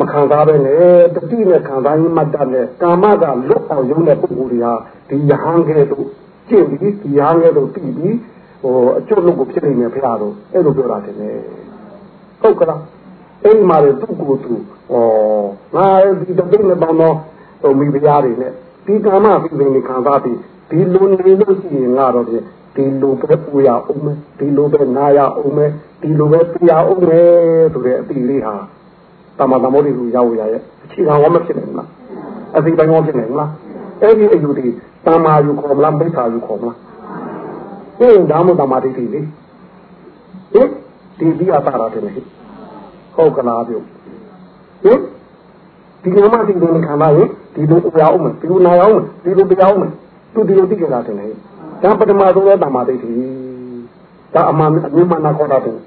Speaker 2: မခံစားပဲနဲ့တတိနဲ့ခံစားရင်းမှတ်တဲ့ကာမကလွတ်အောင်ရုံးတဲ့ပုဂ္ဂိုလ်တွေဟာဒီယဟန်ကဲ့သို့ကျင့်ပြီးဒီယဟန်ကဲ့သို့တည်ပြီးဟိုအကျွတ်လို့ကိုဖြစ်နေမယ်ဖရာတို့အဲ့လိုပြောတာတယ်ဟုတ်ကလား အဲ့ဒီမှာလေသူ့ကိုယ်သူဩငါဒီတပိနဲ့ပေါင်းတော့ဟိုမိဖုရားတွေနဲ့ဒီကာမပိပိနေခံစားပြီးဒီလိုနေလို့ရှိရင်ငါတော့ဒီလိုပဲပူရအောင်မယ်ဒီလိုပဲနာရအောင်မယ်ဒီလိုပဲပြရအောင်မယ်ဆိုတဲ့အတိလေးဟာတမန်တော်တို့ကိုရောက်ရရဲ့အခြေခံဝမဖြစ်နိုင်ဘူးလားအစီပိုင်းဝဖြစ်နိုင်ဘူးလားအဲ့ဒီအယူဒီတမာယူခေါ်မလားမိစ္ဆာယူခေါ်မလားဟင်းဒါမှတမာဒိဋ္ဌိလေဟင်ဒီဒီအတာရတယ်ဟဲ့ ဟုတ်ကလားပြုဟင်ဒီကမှဒီလိုခံပါရင်ဒီလိုပြောင်းမယ်ဒီလိုနာအောင်ဒီလိုပြောင်းမယ်သူဒီလိုသိကြတာတယ်လေဒါပထမဆုံးသောတမာဒိဋ္ဌိဒါအမှန်အမြင်မှန်နာခေါ်တာတယ်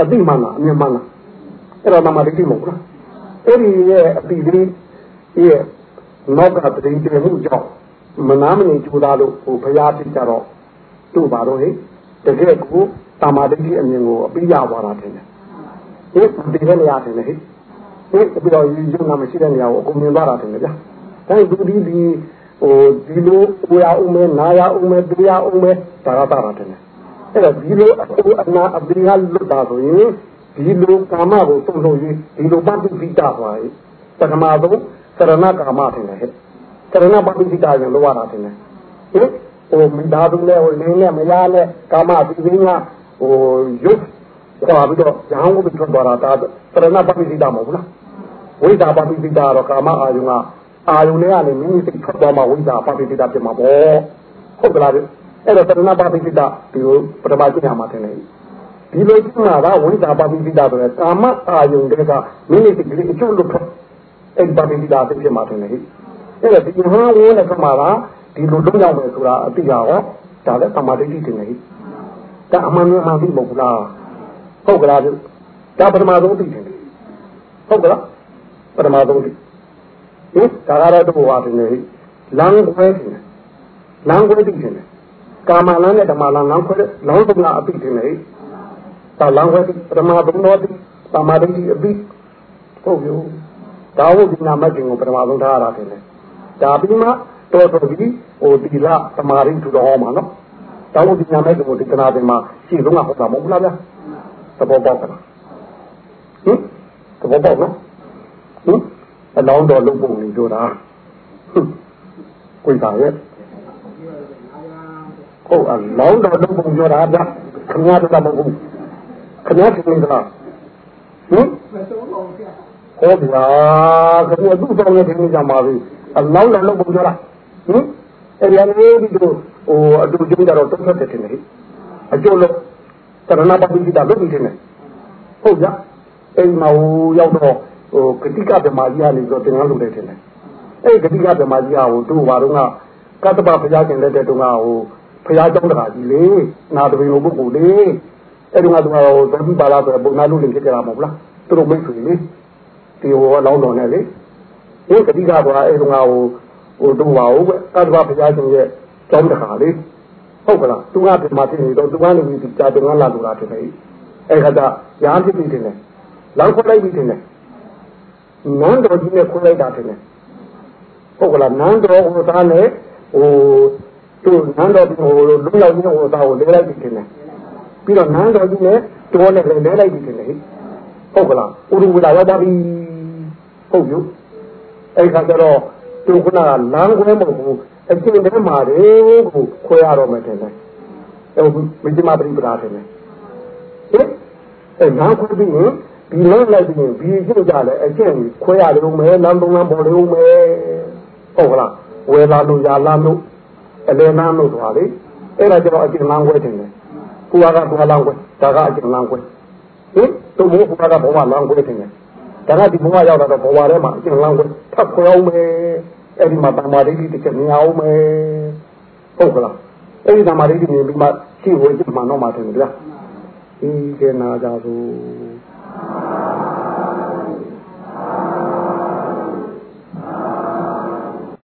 Speaker 2: အတိမှန်လားအမြင်မှန်လားအဲ့တော့တမာဒိဋ္ဌိမဟုတ်လားအဲ့ဒီရဲ့အတိလေးရဲ့နောက်ကတည်ကြမှုကြောင့်မနာမနေကြိုးစားလို့ဟိုဘုရားပြကြတော့တို့ပါတော့ဟဲ့တကယ်ကိုတာမာဒိဋ္ဌိအမြင်ကိုအပိရသွားတာတယ် ဟဲ့ဒီတဲ့နေရာတယ်ဟဲ့ဟဲ့ပြီးတော့ယူနာမရှိတဲ့နေရာကိုအကုန်မြင်သွားတာတယ်ဗျာဒါဒီဒီဒီဟိုဒီလိုဟိုရအောင်မဲနာရအောင်မဲတရားအောင်မဲဒါရတာတယ်အဲ့တော့ဒီလိုအခုအနာအပိရလွတ်တာဆိုရင်ဒီလိုကာမကိုသုံးလို့ရေးဒီလိုပဋိပိတာသွားရေးပထမဆုံးသရဏကာမတယ်ဟဲ့သရဏပဋိပိတာရင်လောရတာတယ်ဟင်ဟိုမိသားစုနဲ့ဟိုလင်းနဲ့မယားနဲ့ကာမပိပိငါဟိုရုပ် ခေါ်ပြီးတော့ဇာန်ကိုထွက်သွားတာဒါသရဏပဋိပိတာမဟုတ်လားဝိဇ္ဇာပဋိပိတာတော့ကာမအာယုံကအာယုံနဲ့ကနေမိမိစိတ်ထွက်သွားမှဝိဇ္ဇာပဋိပိတာဖြစ်မှာပေါ့ဟုတ်ကလားအဲ့တော့သရဏပဋိပိတာဒီလိုပထမကျင့်ရမှာတယ်လေဒီလိုကျင့်တာကဝိဇ္ဇာပဋိပိတာဆိုရဲကာမအာယုံတွေကမိမိစိတ်ကလေးအကျုပ်လို့ထွက်အဲ့ပဋိပိတာဖြစ်မှာတယ်လေအဲ့တော့ဒီဟောဝန်းတဲ့ကမှာကဒီလိုလုံးရောက်မယ်ဆိုတာအတိအရောဒါလည်းသမာဓိတိတင်နေဒါအမှန်မှန်ပြီမဟုတ်လား ဟုတ်ကလားဒါပထမဆုံးသိတယ်ဟုတ်ကလားပထမဆုံးသိဟင်ဒါကတော့တို့ဟာတင်နေလမ်းခွဲတင်လမ်းခွဲသိတယ်ကာမလမ်းနဲ့ဓမ္မလမ်းလမ်းခွဲလမ်းသုံးကအပိတင်နေဒါလမ်းခွဲပထမဆုံးတော့သမာဓိအပိဟုတ်ပြီဒါဝိဒနာမကျင်ကိုပထမဆုံးထားရတာတင်တယ်ဒါပြီးမှတော်တော်ကြီးဟိုဒီလသမာဓိထူတော်မှာနော်တောင်းဒီနာမဲ့ကိုဒီကနာတင်မှာရှင်းဆုံးကဟုတ်တာမဟုတ်လားဗျာ သဘောပေါက်လားဟင်သဘောပေါက်နော်ဟင်အလောင်းတော်လုပ်ပုံနေတို့တာကိုယ်ပါရဲ့ဟုတ်အလောင်းတော်လုပ်ပုံပြောတာဗျာခင်ဗျားတို့ကမဟုတ်ဘူးခင်ဗျားခင်ဗျားဟင်ဟောဗျာခင်ဗျားသူ့တောင်းရတဲ့နေကြမှာပြီအလောင်းတော်လုပ်ပုံပြောတာဟင်အဲ့ဒီအနေဒီတို့ဟိုအတူတူကြတော့တုံ့တက်တယ်နေအကျိုးလို့ သရဏပတိတာလုပ်ပြီးတယ်ဟုတ်ကြအဲ့မှာဟိုရောက်တော့ဟိုဂတိကဗမာကြီးကနေတော့တင်ကားလုပ်တယ်ထင်တယ်အဲ့ဂတိကဗမာကြီးကဟိုတို့ဘာတော့ကကတ္တပဘုရားရှင်လက်တဲ့တုန်းကဟိုဘုရားကျောင်းတကာကြီးလေနာတပင်လိုပုဂ္ဂိုလ်လေအဲ့ဒီကသူကဟိုသတိပါလာဆိုပုံနာလို့လင်ဖြစ်ကြတာမဟုတ်လားသူတို့မိတ်ဆွေလေဒီဟိုအလောင်းတော်နဲ့လေဒီဂတိကဗမာအဲ့တုန်းကဟိုဟိုတို့ပါဦးပဲကတ္တဗဘုရားရှင်ရဲ့ကျောင်းတကာလေး ဟုတ်ကလားသူကဒီမှာဖြစ်နေတော့သူကနေပြီးကြာတင်ကလာလို့လားထင်တယ်အဲ့ခါကျရာဖြစ်ပြီးထင်တယ်လောက်ခွလိုက်ပြီးထင်တယ်နန်းတော်ကြီးနဲ့ခွလိုက်တာထင်တယ်ဟုတ်ကလားနန်းတော်ဟိုသားနဲ့ဟိုသူနန်းတော်ဟိုလူရောက်ကြီးဟိုသားကိုလဲလိုက်ပြီးထင်တယ်ပြီးတော့နန်းတော်ကြီးနဲ့တော်နဲ့လဲလိုက်ပြီးထင်တယ်ဟုတ်ကလားဥရုဝလာရောက်ပါပြီဟုတ်ယူအဲ့ခါကျတော့သူကလမ်းခွဲမဟုတ်ဘူး အကျင့်ထဲမှာတွေကိုခွဲရတော့မယ်ထင်တယ်ဟအဲမจิมပရိပဒါတယ်ဟင်အဲနာခွပြီးရင်ဒီလုံးလိုက်ပြီးရင်ဒီရှုပ်ကြလဲအကျင့်ခွဲရလို့မဲလမ်းသုံးလမ်းပေါ်လို့မဲဟုတ်ကလားဝယ်လာလို့ရလာလို့အလဲနာလို့ဆိုတာလေအဲ့ဒါကျတော့အကျင့်လမ်းခွဲတယ်လေကိုကကဘဝလမ်းခွဲဒါကအကျင့်လမ်းခွဲဟင်သူ့ဘုရားကဘဝလမ်းခွဲတယ်ဒါကဒီဘဝရောက်တော့ဘဝထဲမှာအကျင့်လမ်းခွဲထပ်ခွဲအောင်မယ် အဲ့ဒီမှာတမာဒိဋ္ဌိတစ်ချက်မြင်အောင်မယ်ဟုတ်ကလားအဲ့ဒီတမာဒိဋ္ဌိမြင်ပြီးမှရှိဝင်မှန်တော့မှတယ်ဗျာဤကေနာကြသို့